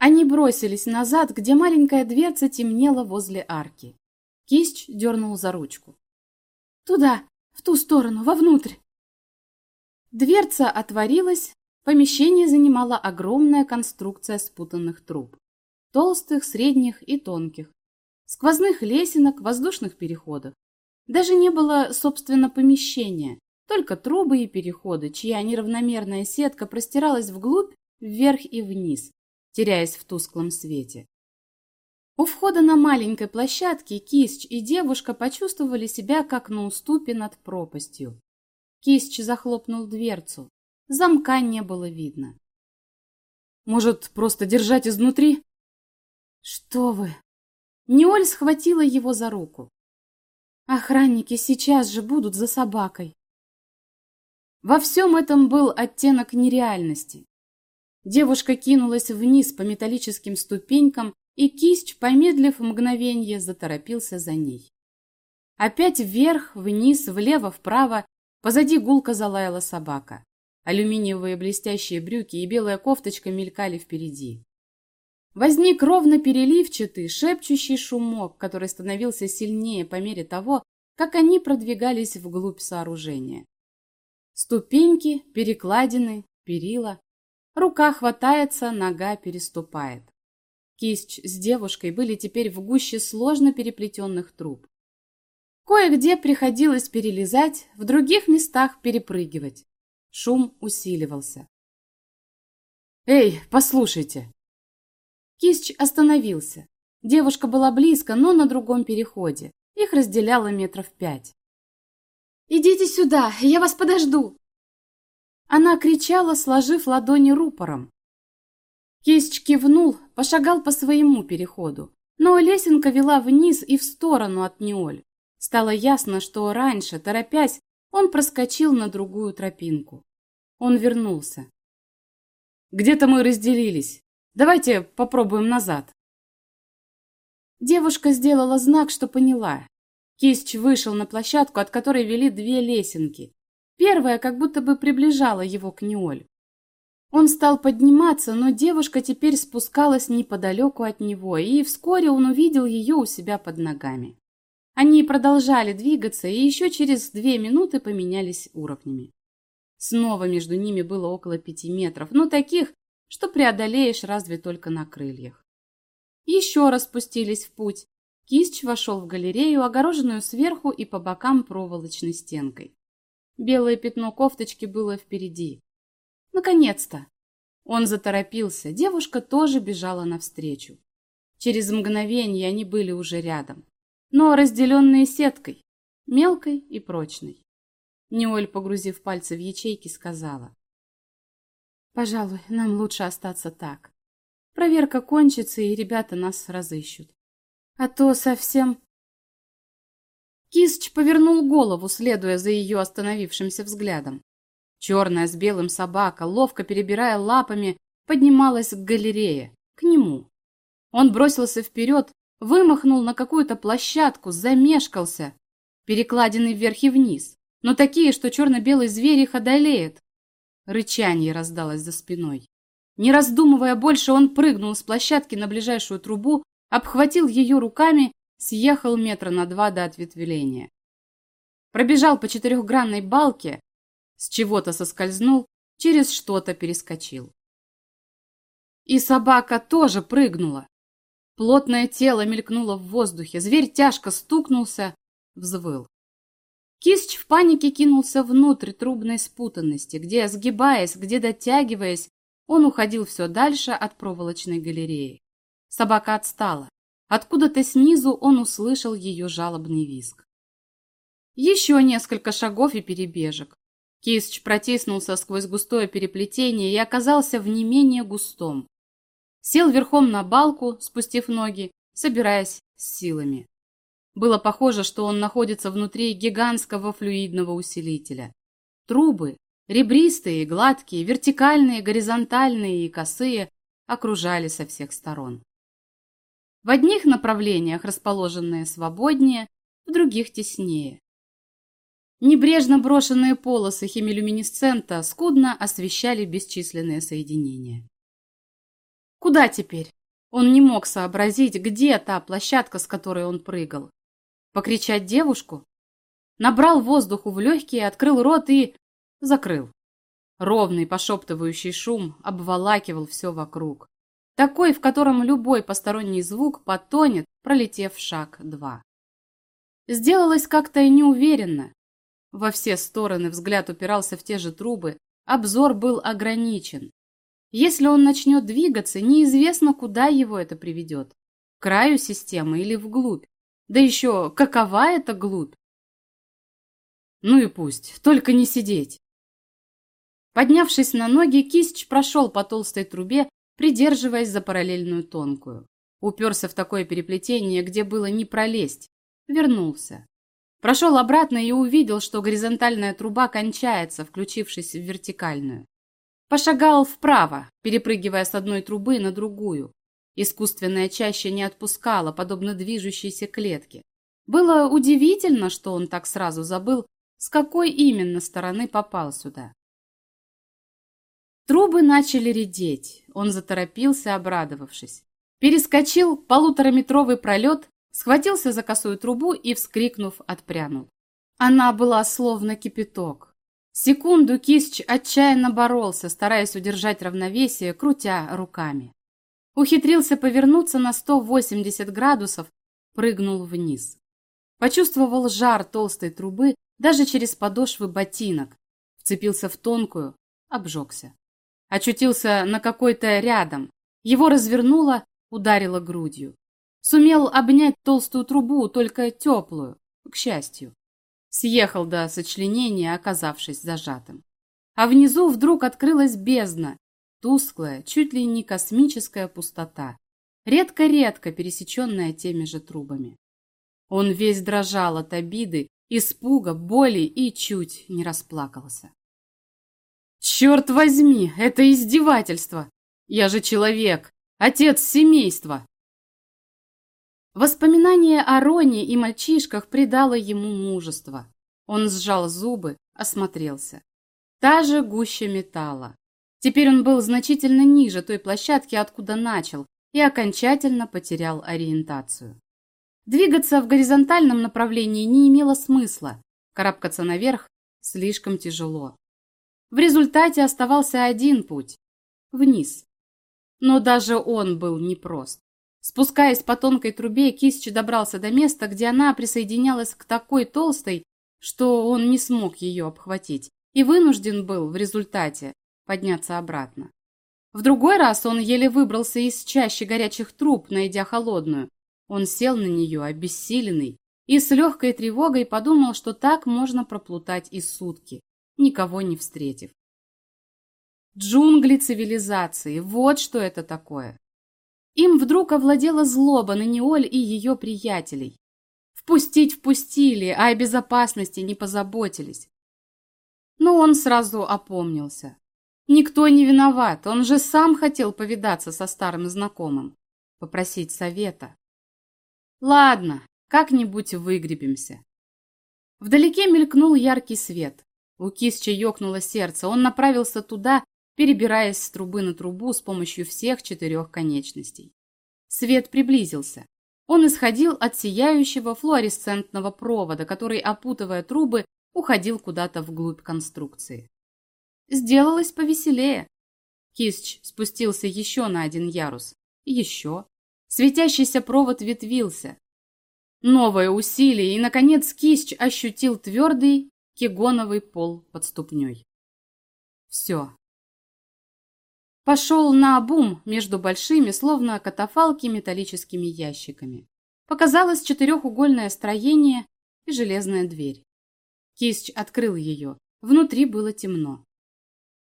они бросились назад, где маленькая дверца темнела возле арки. Кисть дернул за ручку. «Туда, в ту сторону, вовнутрь!» Дверца отворилась, помещение занимала огромная конструкция спутанных труб. Толстых, средних и тонких. Сквозных лесенок, воздушных переходов. Даже не было, собственно, помещения, только трубы и переходы, чья неравномерная сетка простиралась вглубь, вверх и вниз, теряясь в тусклом свете. У входа на маленькой площадке Кисч и девушка почувствовали себя как на уступе над пропастью. Кисч захлопнул дверцу. Замка не было видно. «Может, просто держать изнутри?» «Что вы!» Неоль схватила его за руку. «Охранники сейчас же будут за собакой!» Во всем этом был оттенок нереальности. Девушка кинулась вниз по металлическим ступенькам, и кисть, помедлив мгновенье, заторопился за ней. Опять вверх, вниз, влево, вправо, позади гулко залаяла собака. Алюминиевые блестящие брюки и белая кофточка мелькали впереди. Возник ровно переливчатый, шепчущий шумок, который становился сильнее по мере того, как они продвигались вглубь сооружения. Ступеньки, перекладины, перила. Рука хватается, нога переступает. Кисть с девушкой были теперь в гуще сложно переплетенных труб. Кое-где приходилось перелезать, в других местах перепрыгивать. Шум усиливался. «Эй, послушайте!» Кисч остановился. Девушка была близко, но на другом переходе. Их разделяло метров пять. «Идите сюда, я вас подожду!» Она кричала, сложив ладони рупором. Кисч кивнул, пошагал по своему переходу, но лесенка вела вниз и в сторону от Неоль. Стало ясно, что раньше, торопясь, он проскочил на другую тропинку. Он вернулся. «Где-то мы разделились. Давайте попробуем назад». Девушка сделала знак, что поняла, Кисч вышел на площадку, от которой вели две лесенки. Первая как будто бы приближала его к Неоль. Он стал подниматься, но девушка теперь спускалась неподалеку от него, и вскоре он увидел ее у себя под ногами. Они продолжали двигаться, и еще через две минуты поменялись уровнями. Снова между ними было около пяти метров, но таких, что преодолеешь разве только на крыльях. Еще раз спустились в путь, Кисч вошел в галерею, огороженную сверху и по бокам проволочной стенкой. Белое пятно кофточки было впереди. Наконец-то! Он заторопился, девушка тоже бежала навстречу. Через мгновение они были уже рядом, но разделенные сеткой, мелкой и прочной. Неоль, погрузив пальцы в ячейки, сказала. «Пожалуй, нам лучше остаться так. Проверка кончится, и ребята нас разыщут. А то совсем... Кисч повернул голову, следуя за ее остановившимся взглядом. Черная с белым собака, ловко перебирая лапами, поднималась к галерее, к нему. Он бросился вперед, вымахнул на какую-то площадку, замешкался. Перекладины вверх и вниз, но такие, что черно-белый зверь их одолеет. Рычание раздалось за спиной. Не раздумывая больше, он прыгнул с площадки на ближайшую трубу, обхватил ее руками, съехал метра на два до ответвления. Пробежал по четырехгранной балке, с чего-то соскользнул, через что-то перескочил. И собака тоже прыгнула. Плотное тело мелькнуло в воздухе, зверь тяжко стукнулся, взвыл. Кисч в панике кинулся внутрь трубной спутанности, где, сгибаясь, где дотягиваясь, он уходил все дальше от проволочной галереи. Собака отстала. Откуда-то снизу он услышал ее жалобный визг. Еще несколько шагов и перебежек. Кисч протиснулся сквозь густое переплетение и оказался в не менее густом. Сел верхом на балку, спустив ноги, собираясь с силами. Было похоже, что он находится внутри гигантского флюидного усилителя. Трубы, ребристые, гладкие, вертикальные, горизонтальные и косые, окружали со всех сторон. В одних направлениях расположенные свободнее, в других теснее. Небрежно брошенные полосы химилюминесцента скудно освещали бесчисленные соединения. Куда теперь? Он не мог сообразить, где та площадка, с которой он прыгал. Покричать девушку? Набрал воздуху в легкие, открыл рот и... закрыл. Ровный пошептывающий шум обволакивал все вокруг такой, в котором любой посторонний звук потонет, пролетев шаг два. Сделалось как-то неуверенно. Во все стороны взгляд упирался в те же трубы, обзор был ограничен. Если он начнет двигаться, неизвестно, куда его это приведет. К краю системы или вглубь. Да еще, какова эта глубь? Ну и пусть, только не сидеть. Поднявшись на ноги, Кистч прошел по толстой трубе, придерживаясь за параллельную тонкую. Уперся в такое переплетение, где было не пролезть. Вернулся. Прошел обратно и увидел, что горизонтальная труба кончается, включившись в вертикальную. Пошагал вправо, перепрыгивая с одной трубы на другую. Искусственная чаща не отпускала, подобно движущейся клетке. Было удивительно, что он так сразу забыл, с какой именно стороны попал сюда. Трубы начали редеть. Он заторопился, обрадовавшись. Перескочил полутораметровый пролет, схватился за косую трубу и, вскрикнув, отпрянул. Она была словно кипяток. Секунду Кисч отчаянно боролся, стараясь удержать равновесие, крутя руками. Ухитрился повернуться на 180 градусов, прыгнул вниз. Почувствовал жар толстой трубы даже через подошвы ботинок. Вцепился в тонкую, обжегся. Очутился на какой-то рядом. Его развернуло, ударило грудью. Сумел обнять толстую трубу, только теплую, к счастью. Съехал до сочленения, оказавшись зажатым. А внизу вдруг открылась бездна, тусклая, чуть ли не космическая пустота, редко-редко пересеченная теми же трубами. Он весь дрожал от обиды, испуга, боли и чуть не расплакался. Черт возьми, это издевательство! Я же человек, отец семейства. Воспоминание о Роне и мальчишках придало ему мужество. Он сжал зубы, осмотрелся. Та же гуща металла. Теперь он был значительно ниже той площадки, откуда начал, и окончательно потерял ориентацию. Двигаться в горизонтальном направлении не имело смысла. Карабкаться наверх слишком тяжело. В результате оставался один путь – вниз. Но даже он был непрост. Спускаясь по тонкой трубе, Кисч добрался до места, где она присоединялась к такой толстой, что он не смог ее обхватить, и вынужден был в результате подняться обратно. В другой раз он еле выбрался из чащи горячих труб, найдя холодную. Он сел на нее, обессиленный, и с легкой тревогой подумал, что так можно проплутать и сутки никого не встретив. Джунгли цивилизации, вот что это такое. Им вдруг овладела злоба на Неоль и ее приятелей. Впустить впустили, а о безопасности не позаботились. Но он сразу опомнился. Никто не виноват, он же сам хотел повидаться со старым знакомым, попросить совета. Ладно, как-нибудь выгребемся. Вдалеке мелькнул яркий свет. У Кисча ёкнуло сердце. Он направился туда, перебираясь с трубы на трубу с помощью всех четырех конечностей. Свет приблизился. Он исходил от сияющего флуоресцентного провода, который, опутывая трубы, уходил куда-то вглубь конструкции. Сделалось повеселее. Кисч спустился еще на один ярус. Еще. Светящийся провод ветвился. Новое усилие, и, наконец, Кисч ощутил твердый, кегоновый пол под ступней. Все. Пошел на обум между большими, словно катафалки, металлическими ящиками. Показалось четырехугольное строение и железная дверь. Кисч открыл ее. Внутри было темно.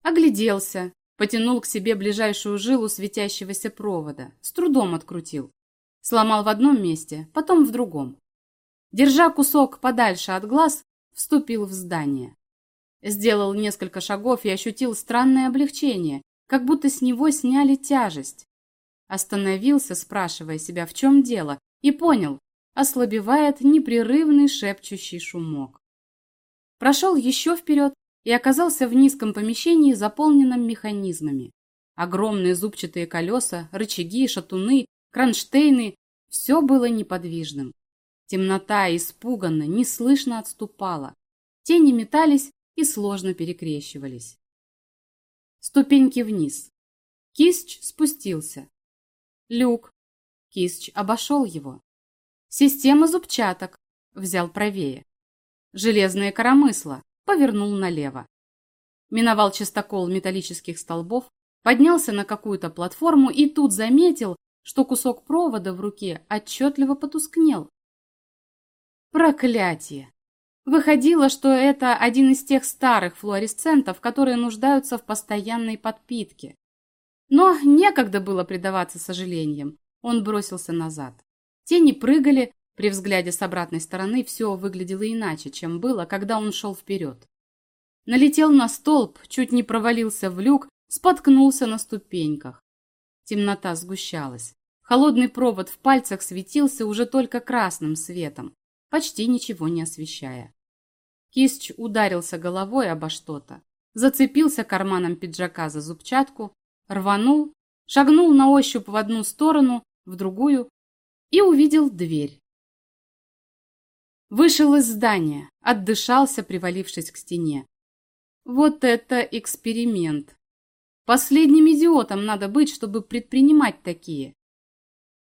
Огляделся, потянул к себе ближайшую жилу светящегося провода, с трудом открутил. Сломал в одном месте, потом в другом. Держа кусок подальше от глаз, вступил в здание. Сделал несколько шагов и ощутил странное облегчение, как будто с него сняли тяжесть. Остановился, спрашивая себя, в чем дело, и понял, ослабевает непрерывный шепчущий шумок. Прошел еще вперед и оказался в низком помещении, заполненном механизмами. Огромные зубчатые колеса, рычаги, шатуны, кронштейны – все было неподвижным. Темнота испуганно, неслышно отступала. Тени метались и сложно перекрещивались. Ступеньки вниз. Кисч спустился. Люк. Кисч обошел его. Система зубчаток. взял правее. Железные коромысла, повернул налево. Миновал чистокол металлических столбов, поднялся на какую-то платформу и тут заметил, что кусок провода в руке отчетливо потускнел. Проклятие! Выходило, что это один из тех старых флуоресцентов, которые нуждаются в постоянной подпитке. Но некогда было предаваться сожалениям. Он бросился назад. Тени прыгали, при взгляде с обратной стороны все выглядело иначе, чем было, когда он шел вперед. Налетел на столб, чуть не провалился в люк, споткнулся на ступеньках. Темнота сгущалась. Холодный провод в пальцах светился уже только красным светом, почти ничего не освещая. Кисч ударился головой обо что-то, зацепился карманом пиджака за зубчатку, рванул, шагнул на ощупь в одну сторону, в другую и увидел дверь. Вышел из здания, отдышался, привалившись к стене. Вот это эксперимент. Последним идиотом надо быть, чтобы предпринимать такие.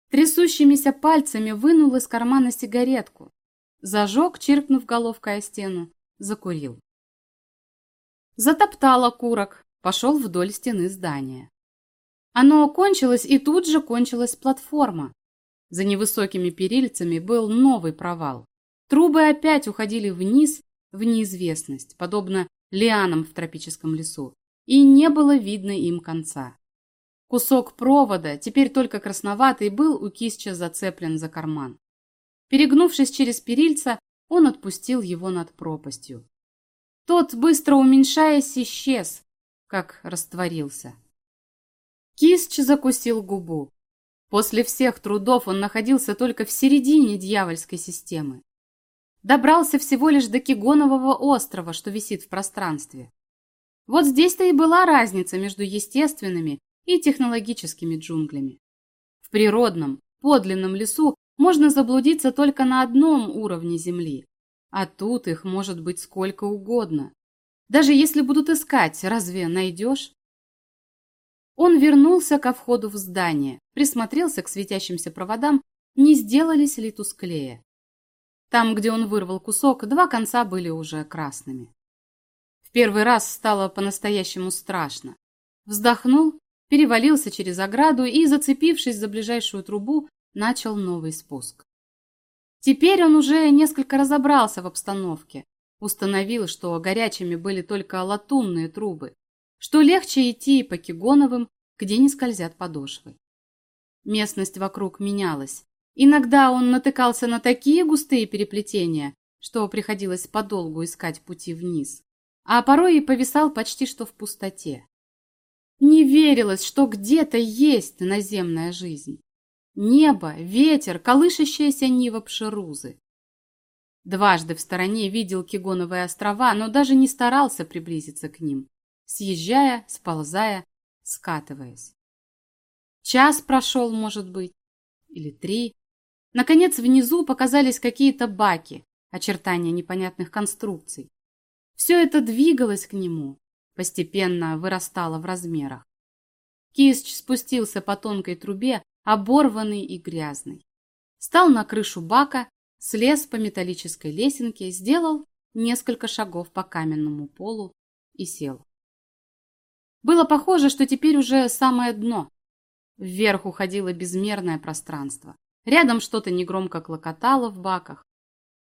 Трясущимися пальцами вынул из кармана сигаретку. Зажег, чиркнув головкой о стену, закурил. Затоптал окурок, пошел вдоль стены здания. Оно кончилось, и тут же кончилась платформа. За невысокими перильцами был новый провал. Трубы опять уходили вниз, в неизвестность, подобно лианам в тропическом лесу, и не было видно им конца. Кусок провода, теперь только красноватый, был у кисча зацеплен за карман. Перегнувшись через перильца, он отпустил его над пропастью. Тот, быстро уменьшаясь, исчез, как растворился. Кисч закусил губу. После всех трудов он находился только в середине дьявольской системы. Добрался всего лишь до Кигонового острова, что висит в пространстве. Вот здесь-то и была разница между естественными и технологическими джунглями. В природном, подлинном лесу можно заблудиться только на одном уровне Земли, а тут их может быть сколько угодно. Даже если будут искать, разве найдешь? Он вернулся ко входу в здание, присмотрелся к светящимся проводам, не сделались ли тусклее. Там, где он вырвал кусок, два конца были уже красными. В первый раз стало по-настоящему страшно. Вздохнул перевалился через ограду и, зацепившись за ближайшую трубу, начал новый спуск. Теперь он уже несколько разобрался в обстановке, установил, что горячими были только латунные трубы, что легче идти по кигоновым, где не скользят подошвы. Местность вокруг менялась. Иногда он натыкался на такие густые переплетения, что приходилось подолгу искать пути вниз, а порой и повисал почти что в пустоте. Не верилось, что где-то есть наземная жизнь. Небо, ветер, колышащаяся нива пшерузы. Дважды в стороне видел Кигоновые острова, но даже не старался приблизиться к ним, съезжая, сползая, скатываясь. Час прошел, может быть, или три. Наконец внизу показались какие-то баки, очертания непонятных конструкций. Все это двигалось к нему, постепенно вырастала в размерах. Кисч спустился по тонкой трубе, оборванный и грязный. Стал на крышу бака, слез по металлической лесенке, сделал несколько шагов по каменному полу и сел. Было похоже, что теперь уже самое дно. Вверх уходило безмерное пространство. Рядом что-то негромко клокотало в баках.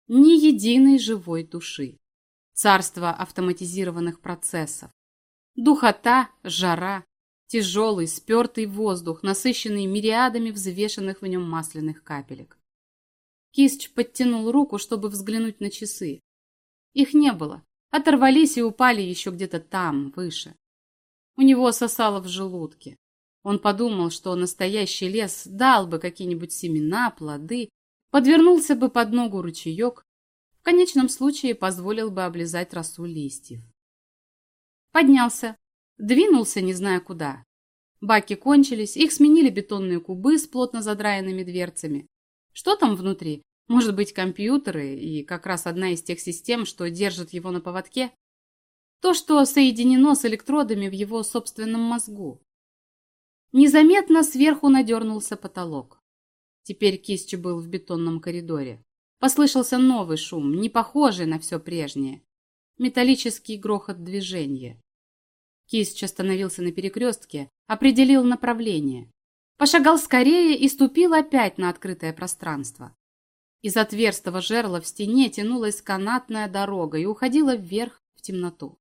Ни единой живой души. Царство автоматизированных процессов. Духота, жара, тяжелый, спертый воздух, насыщенный мириадами взвешенных в нем масляных капелек. Кисч подтянул руку, чтобы взглянуть на часы. Их не было, оторвались и упали еще где-то там, выше. У него сосало в желудке. Он подумал, что настоящий лес дал бы какие-нибудь семена, плоды, подвернулся бы под ногу ручеек, в конечном случае позволил бы облизать росу листьев. Поднялся, двинулся, не зная куда. Баки кончились, их сменили бетонные кубы с плотно задраенными дверцами. Что там внутри? Может быть, компьютеры и как раз одна из тех систем, что держит его на поводке? То, что соединено с электродами в его собственном мозгу. Незаметно сверху надернулся потолок. Теперь Кисч был в бетонном коридоре. послышался новый шум, не похожий на все прежнее. Металлический грохот движения. Кисч остановился на перекрестке, определил направление. Пошагал скорее и ступил опять на открытое пространство. Из отверстого жерла в стене тянулась канатная дорога и уходила вверх в темноту.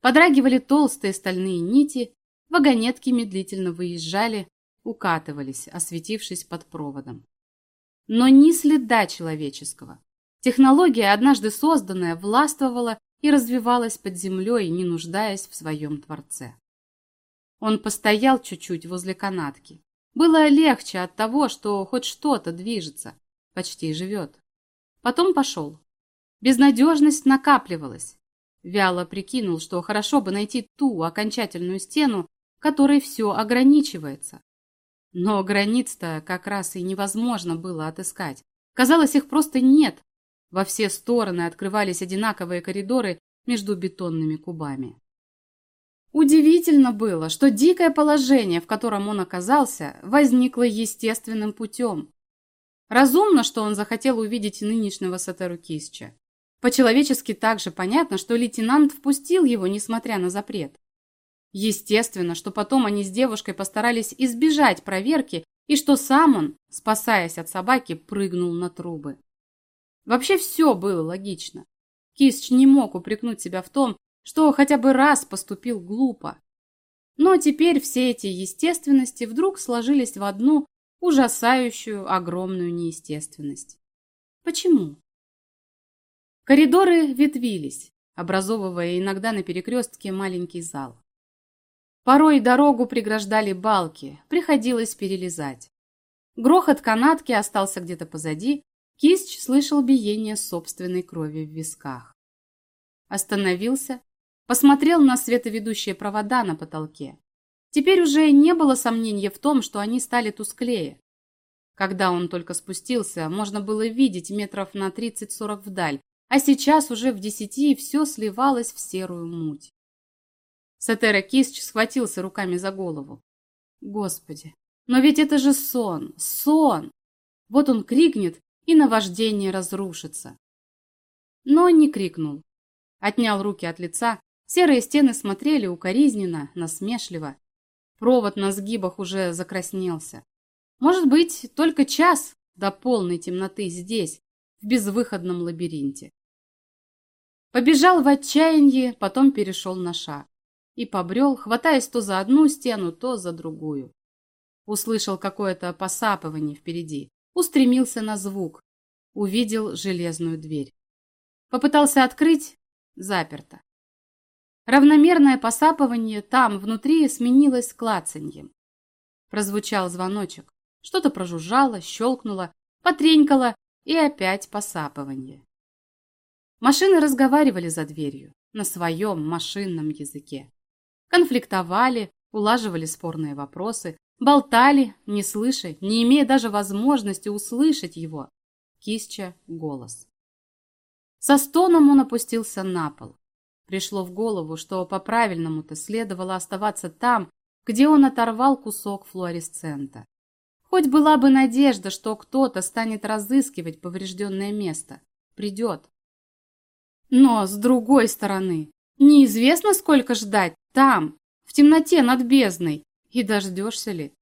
Подрагивали толстые стальные нити, вагонетки медлительно выезжали, укатывались, осветившись под проводом. Но ни следа человеческого. Технология, однажды созданная, властвовала и развивалась под землей, не нуждаясь в своем творце. Он постоял чуть-чуть возле канатки. Было легче от того, что хоть что-то движется, почти живет. Потом пошел. Безнадежность накапливалась. Вяло прикинул, что хорошо бы найти ту окончательную стену, которой все ограничивается. Но границ-то как раз и невозможно было отыскать. Казалось, их просто нет. Во все стороны открывались одинаковые коридоры между бетонными кубами. Удивительно было, что дикое положение, в котором он оказался, возникло естественным путем. Разумно, что он захотел увидеть нынешнего Сатеру Кисча. По-человечески также понятно, что лейтенант впустил его, несмотря на запрет. Естественно, что потом они с девушкой постарались избежать проверки и что сам он, спасаясь от собаки, прыгнул на трубы. Вообще все было логично. Кисч не мог упрекнуть себя в том, что хотя бы раз поступил глупо. Но теперь все эти естественности вдруг сложились в одну ужасающую огромную неестественность. Почему? Коридоры ветвились, образовывая иногда на перекрестке маленький зал. Порой дорогу преграждали балки, приходилось перелезать. Грохот канатки остался где-то позади, Кисч слышал биение собственной крови в висках. Остановился, посмотрел на световедущие провода на потолке. Теперь уже не было сомнения в том, что они стали тусклее. Когда он только спустился, можно было видеть метров на 30-40 вдаль, а сейчас уже в десяти все сливалось в серую муть. Сатера Кисч схватился руками за голову. Господи, но ведь это же сон, сон! Вот он крикнет, и наваждение разрушится. Но не крикнул. Отнял руки от лица, серые стены смотрели укоризненно, насмешливо. Провод на сгибах уже закраснелся. Может быть, только час до полной темноты здесь, в безвыходном лабиринте. Побежал в отчаянии, потом перешел на шаг и побрел, хватаясь то за одну стену, то за другую. Услышал какое-то посапывание впереди, устремился на звук, увидел железную дверь. Попытался открыть – заперто. Равномерное посапывание там, внутри, сменилось клацаньем. Прозвучал звоночек. Что-то прожужжало, щелкнуло, потренькало и опять посапывание. Машины разговаривали за дверью на своем машинном языке конфликтовали, улаживали спорные вопросы, болтали, не слыша, не имея даже возможности услышать его, кисча голос. Со стоном он опустился на пол. Пришло в голову, что по-правильному-то следовало оставаться там, где он оторвал кусок флуоресцента. Хоть была бы надежда, что кто-то станет разыскивать поврежденное место. Придет. Но, с другой стороны, неизвестно, сколько ждать там, в темноте над бездной, и дождешься ли.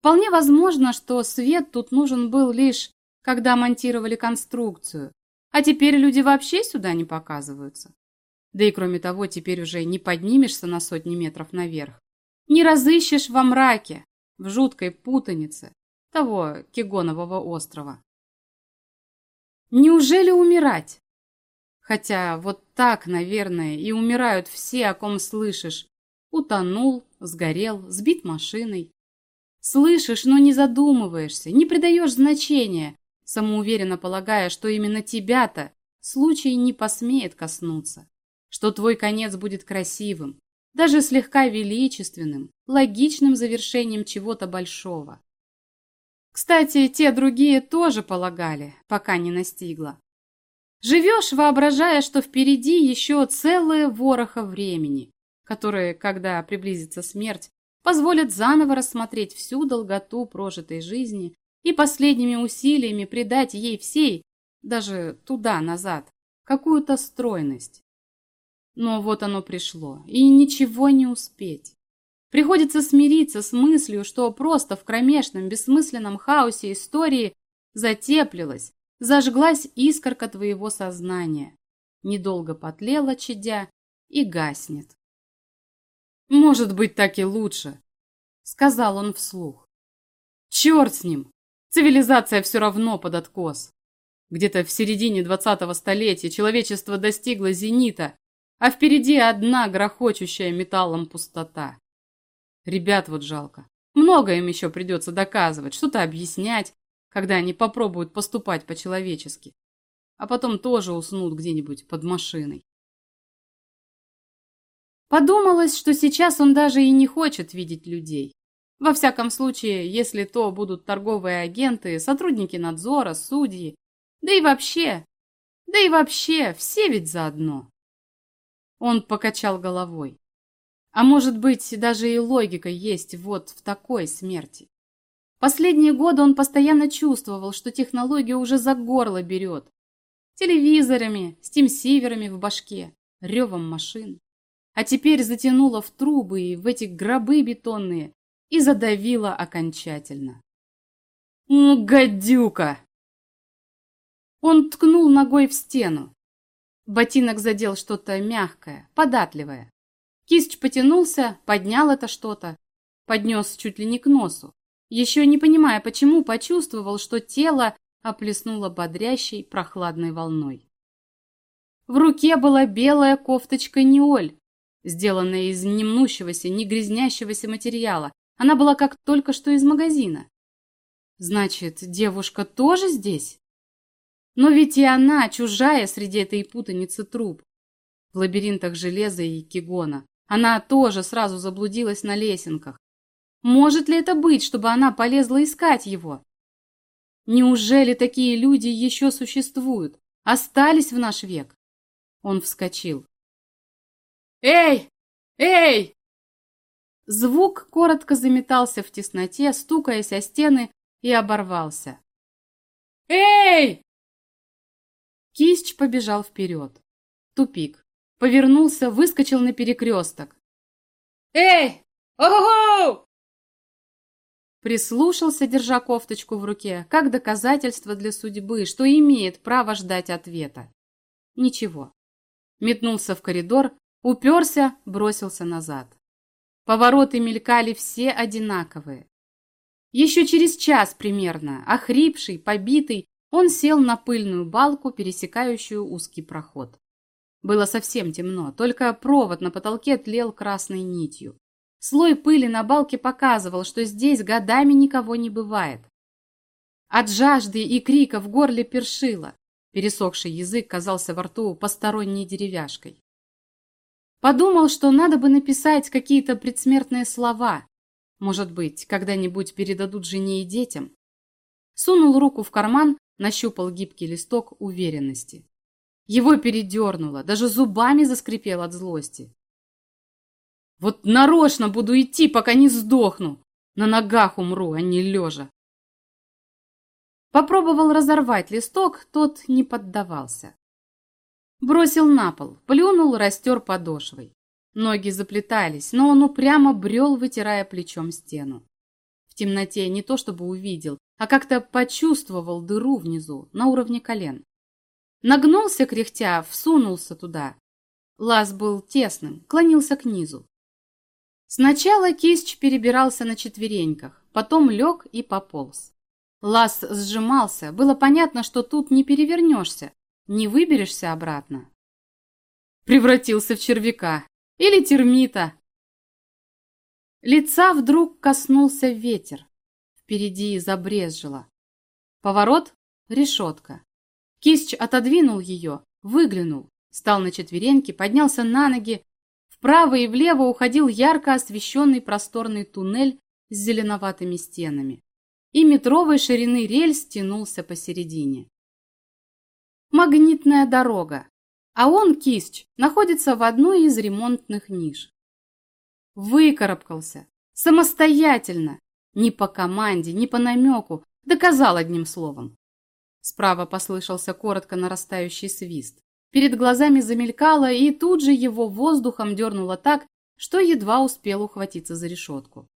Вполне возможно, что свет тут нужен был лишь, когда монтировали конструкцию, а теперь люди вообще сюда не показываются. Да и кроме того, теперь уже не поднимешься на сотни метров наверх, не разыщешь во мраке, в жуткой путанице того Кегонового острова. Неужели умирать? Хотя вот так, наверное, и умирают все, о ком слышишь. Утонул, сгорел, сбит машиной. Слышишь, но не задумываешься, не придаешь значения, самоуверенно полагая, что именно тебя-то случай не посмеет коснуться, что твой конец будет красивым, даже слегка величественным, логичным завершением чего-то большого. Кстати, те другие тоже полагали, пока не настигла. Живешь, воображая, что впереди еще целое вороха времени, которые, когда приблизится смерть, позволят заново рассмотреть всю долготу прожитой жизни и последними усилиями придать ей всей, даже туда, назад, какую-то стройность. Но вот оно пришло, и ничего не успеть. Приходится смириться с мыслью, что просто в кромешном, бессмысленном хаосе истории затеплилась, зажглась искорка твоего сознания, недолго потлела, чадя, и гаснет. «Может быть, так и лучше», — сказал он вслух. «Черт с ним! Цивилизация все равно под откос. Где-то в середине двадцатого столетия человечество достигло зенита, а впереди одна грохочущая металлом пустота. Ребят вот жалко. Много им еще придется доказывать, что-то объяснять, когда они попробуют поступать по-человечески. А потом тоже уснут где-нибудь под машиной. Подумалось, что сейчас он даже и не хочет видеть людей. Во всяком случае, если то будут торговые агенты, сотрудники надзора, судьи, да и вообще, да и вообще, все ведь заодно. Он покачал головой. А может быть, даже и логика есть вот в такой смерти. Последние годы он постоянно чувствовал, что технология уже за горло берет. Телевизорами, стимсиверами в башке, ревом машин. А теперь затянуло в трубы и в эти гробы бетонные и задавило окончательно. «Ну, гадюка!» Он ткнул ногой в стену. Ботинок задел что-то мягкое, податливое. Кисть потянулся, поднял это что-то, поднес чуть ли не к носу. Еще не понимая почему, почувствовал, что тело оплеснуло бодрящей прохладной волной. В руке была белая кофточка Неоль, сделанная из немнущегося, не грязнящегося материала. Она была как только что из магазина. Значит, девушка тоже здесь? Но ведь и она чужая среди этой путаницы труб. В лабиринтах железа и кигона. Она тоже сразу заблудилась на лесенках. Может ли это быть, чтобы она полезла искать его? Неужели такие люди еще существуют? Остались в наш век? Он вскочил. «Эй! Эй!» Звук коротко заметался в тесноте, стукаясь о стены, и оборвался. «Эй!» Кищ побежал вперед. Тупик. Повернулся, выскочил на перекресток. «Эй! Ого!» Прислушался, держа кофточку в руке, как доказательство для судьбы, что имеет право ждать ответа. Ничего. Метнулся в коридор, уперся, бросился назад. Повороты мелькали все одинаковые. Еще через час примерно, охрипший, побитый, он сел на пыльную балку, пересекающую узкий проход. Было совсем темно, только провод на потолке тлел красной нитью. Слой пыли на балке показывал, что здесь годами никого не бывает. От жажды и крика в горле першило. Пересохший язык казался во рту посторонней деревяшкой. Подумал, что надо бы написать какие-то предсмертные слова. Может быть, когда-нибудь передадут жене и детям. Сунул руку в карман, нащупал гибкий листок уверенности. Его передернуло, даже зубами заскрипел от злости. Вот нарочно буду идти, пока не сдохну. На ногах умру, а не лежа. Попробовал разорвать листок, тот не поддавался. Бросил на пол, плюнул, растер подошвой. Ноги заплетались, но он упрямо брел, вытирая плечом стену. В темноте не то чтобы увидел, а как-то почувствовал дыру внизу, на уровне колен. Нагнулся, кряхтя, всунулся туда. Лаз был тесным, клонился к низу. Сначала Кисч перебирался на четвереньках, потом лег и пополз. Лаз сжимался, было понятно, что тут не перевернешься, не выберешься обратно. Превратился в червяка или термита. Лица вдруг коснулся ветер. Впереди забрезжило. Поворот — решетка. Кисч отодвинул ее, выглянул, встал на четвереньки, поднялся на ноги. Вправо и влево уходил ярко освещенный просторный туннель с зеленоватыми стенами. И метровой ширины рельс тянулся посередине. Магнитная дорога. А он, Кисч, находится в одной из ремонтных ниш. Выкарабкался. Самостоятельно. Ни по команде, ни по намеку. Доказал одним словом. Справа послышался коротко нарастающий свист. Перед глазами замелькало, и тут же его воздухом дернуло так, что едва успел ухватиться за решетку.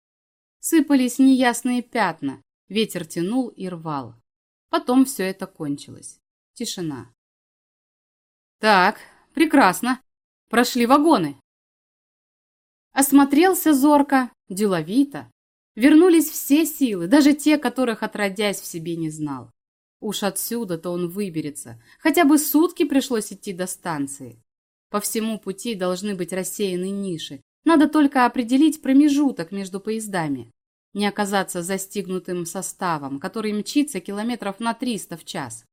Сыпались неясные пятна, ветер тянул и рвал. Потом все это кончилось. Тишина. Так, прекрасно. Прошли вагоны. Осмотрелся зорко, деловито. Вернулись все силы, даже те, которых отродясь в себе не знал. Уж отсюда-то он выберется. Хотя бы сутки пришлось идти до станции. По всему пути должны быть рассеяны ниши. Надо только определить промежуток между поездами. Не оказаться застигнутым составом, который мчится километров на 300 в час.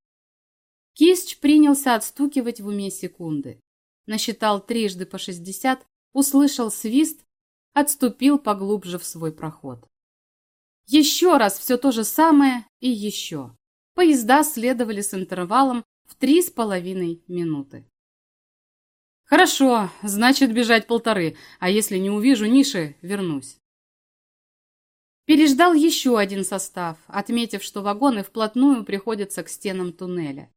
Кисч принялся отстукивать в уме секунды. Насчитал трижды по 60, услышал свист, отступил поглубже в свой проход. Еще раз все то же самое и еще. Поезда следовали с интервалом в три с половиной минуты. Хорошо, значит бежать полторы, а если не увижу ниши, вернусь. Переждал еще один состав, отметив, что вагоны вплотную приходятся к стенам туннеля.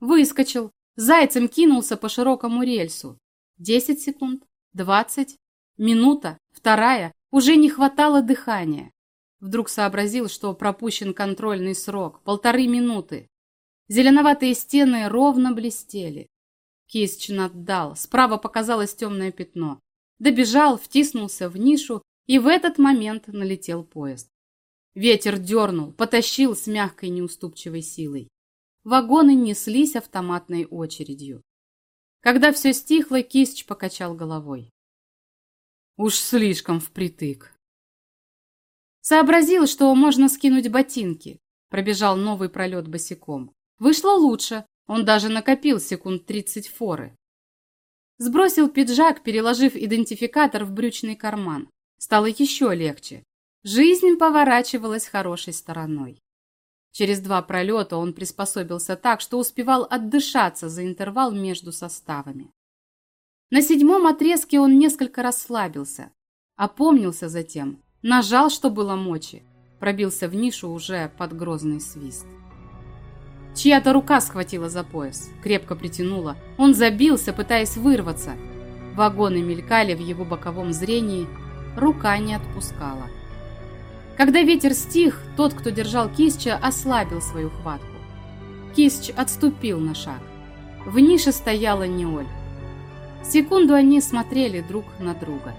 Выскочил, зайцем кинулся по широкому рельсу. Десять секунд, двадцать, минута, вторая, уже не хватало дыхания. Вдруг сообразил, что пропущен контрольный срок, полторы минуты. Зеленоватые стены ровно блестели. Кисчин отдал, справа показалось темное пятно. Добежал, втиснулся в нишу, и в этот момент налетел поезд. Ветер дернул, потащил с мягкой неуступчивой силой. Вагоны неслись автоматной очередью. Когда все стихло, Кисч покачал головой. Уж слишком впритык. Сообразил, что можно скинуть ботинки. Пробежал новый пролет босиком. Вышло лучше. Он даже накопил секунд 30 форы. Сбросил пиджак, переложив идентификатор в брючный карман. Стало еще легче. Жизнь поворачивалась хорошей стороной. Через два пролета он приспособился так, что успевал отдышаться за интервал между составами. На седьмом отрезке он несколько расслабился, опомнился затем, Нажал, что было мочи. Пробился в нишу уже под грозный свист. Чья-то рука схватила за пояс, крепко притянула. Он забился, пытаясь вырваться. Вагоны мелькали в его боковом зрении. Рука не отпускала. Когда ветер стих, тот, кто держал Кисча, ослабил свою хватку. Кисч отступил на шаг. В нише стояла Неоль. Секунду они смотрели друг на друга.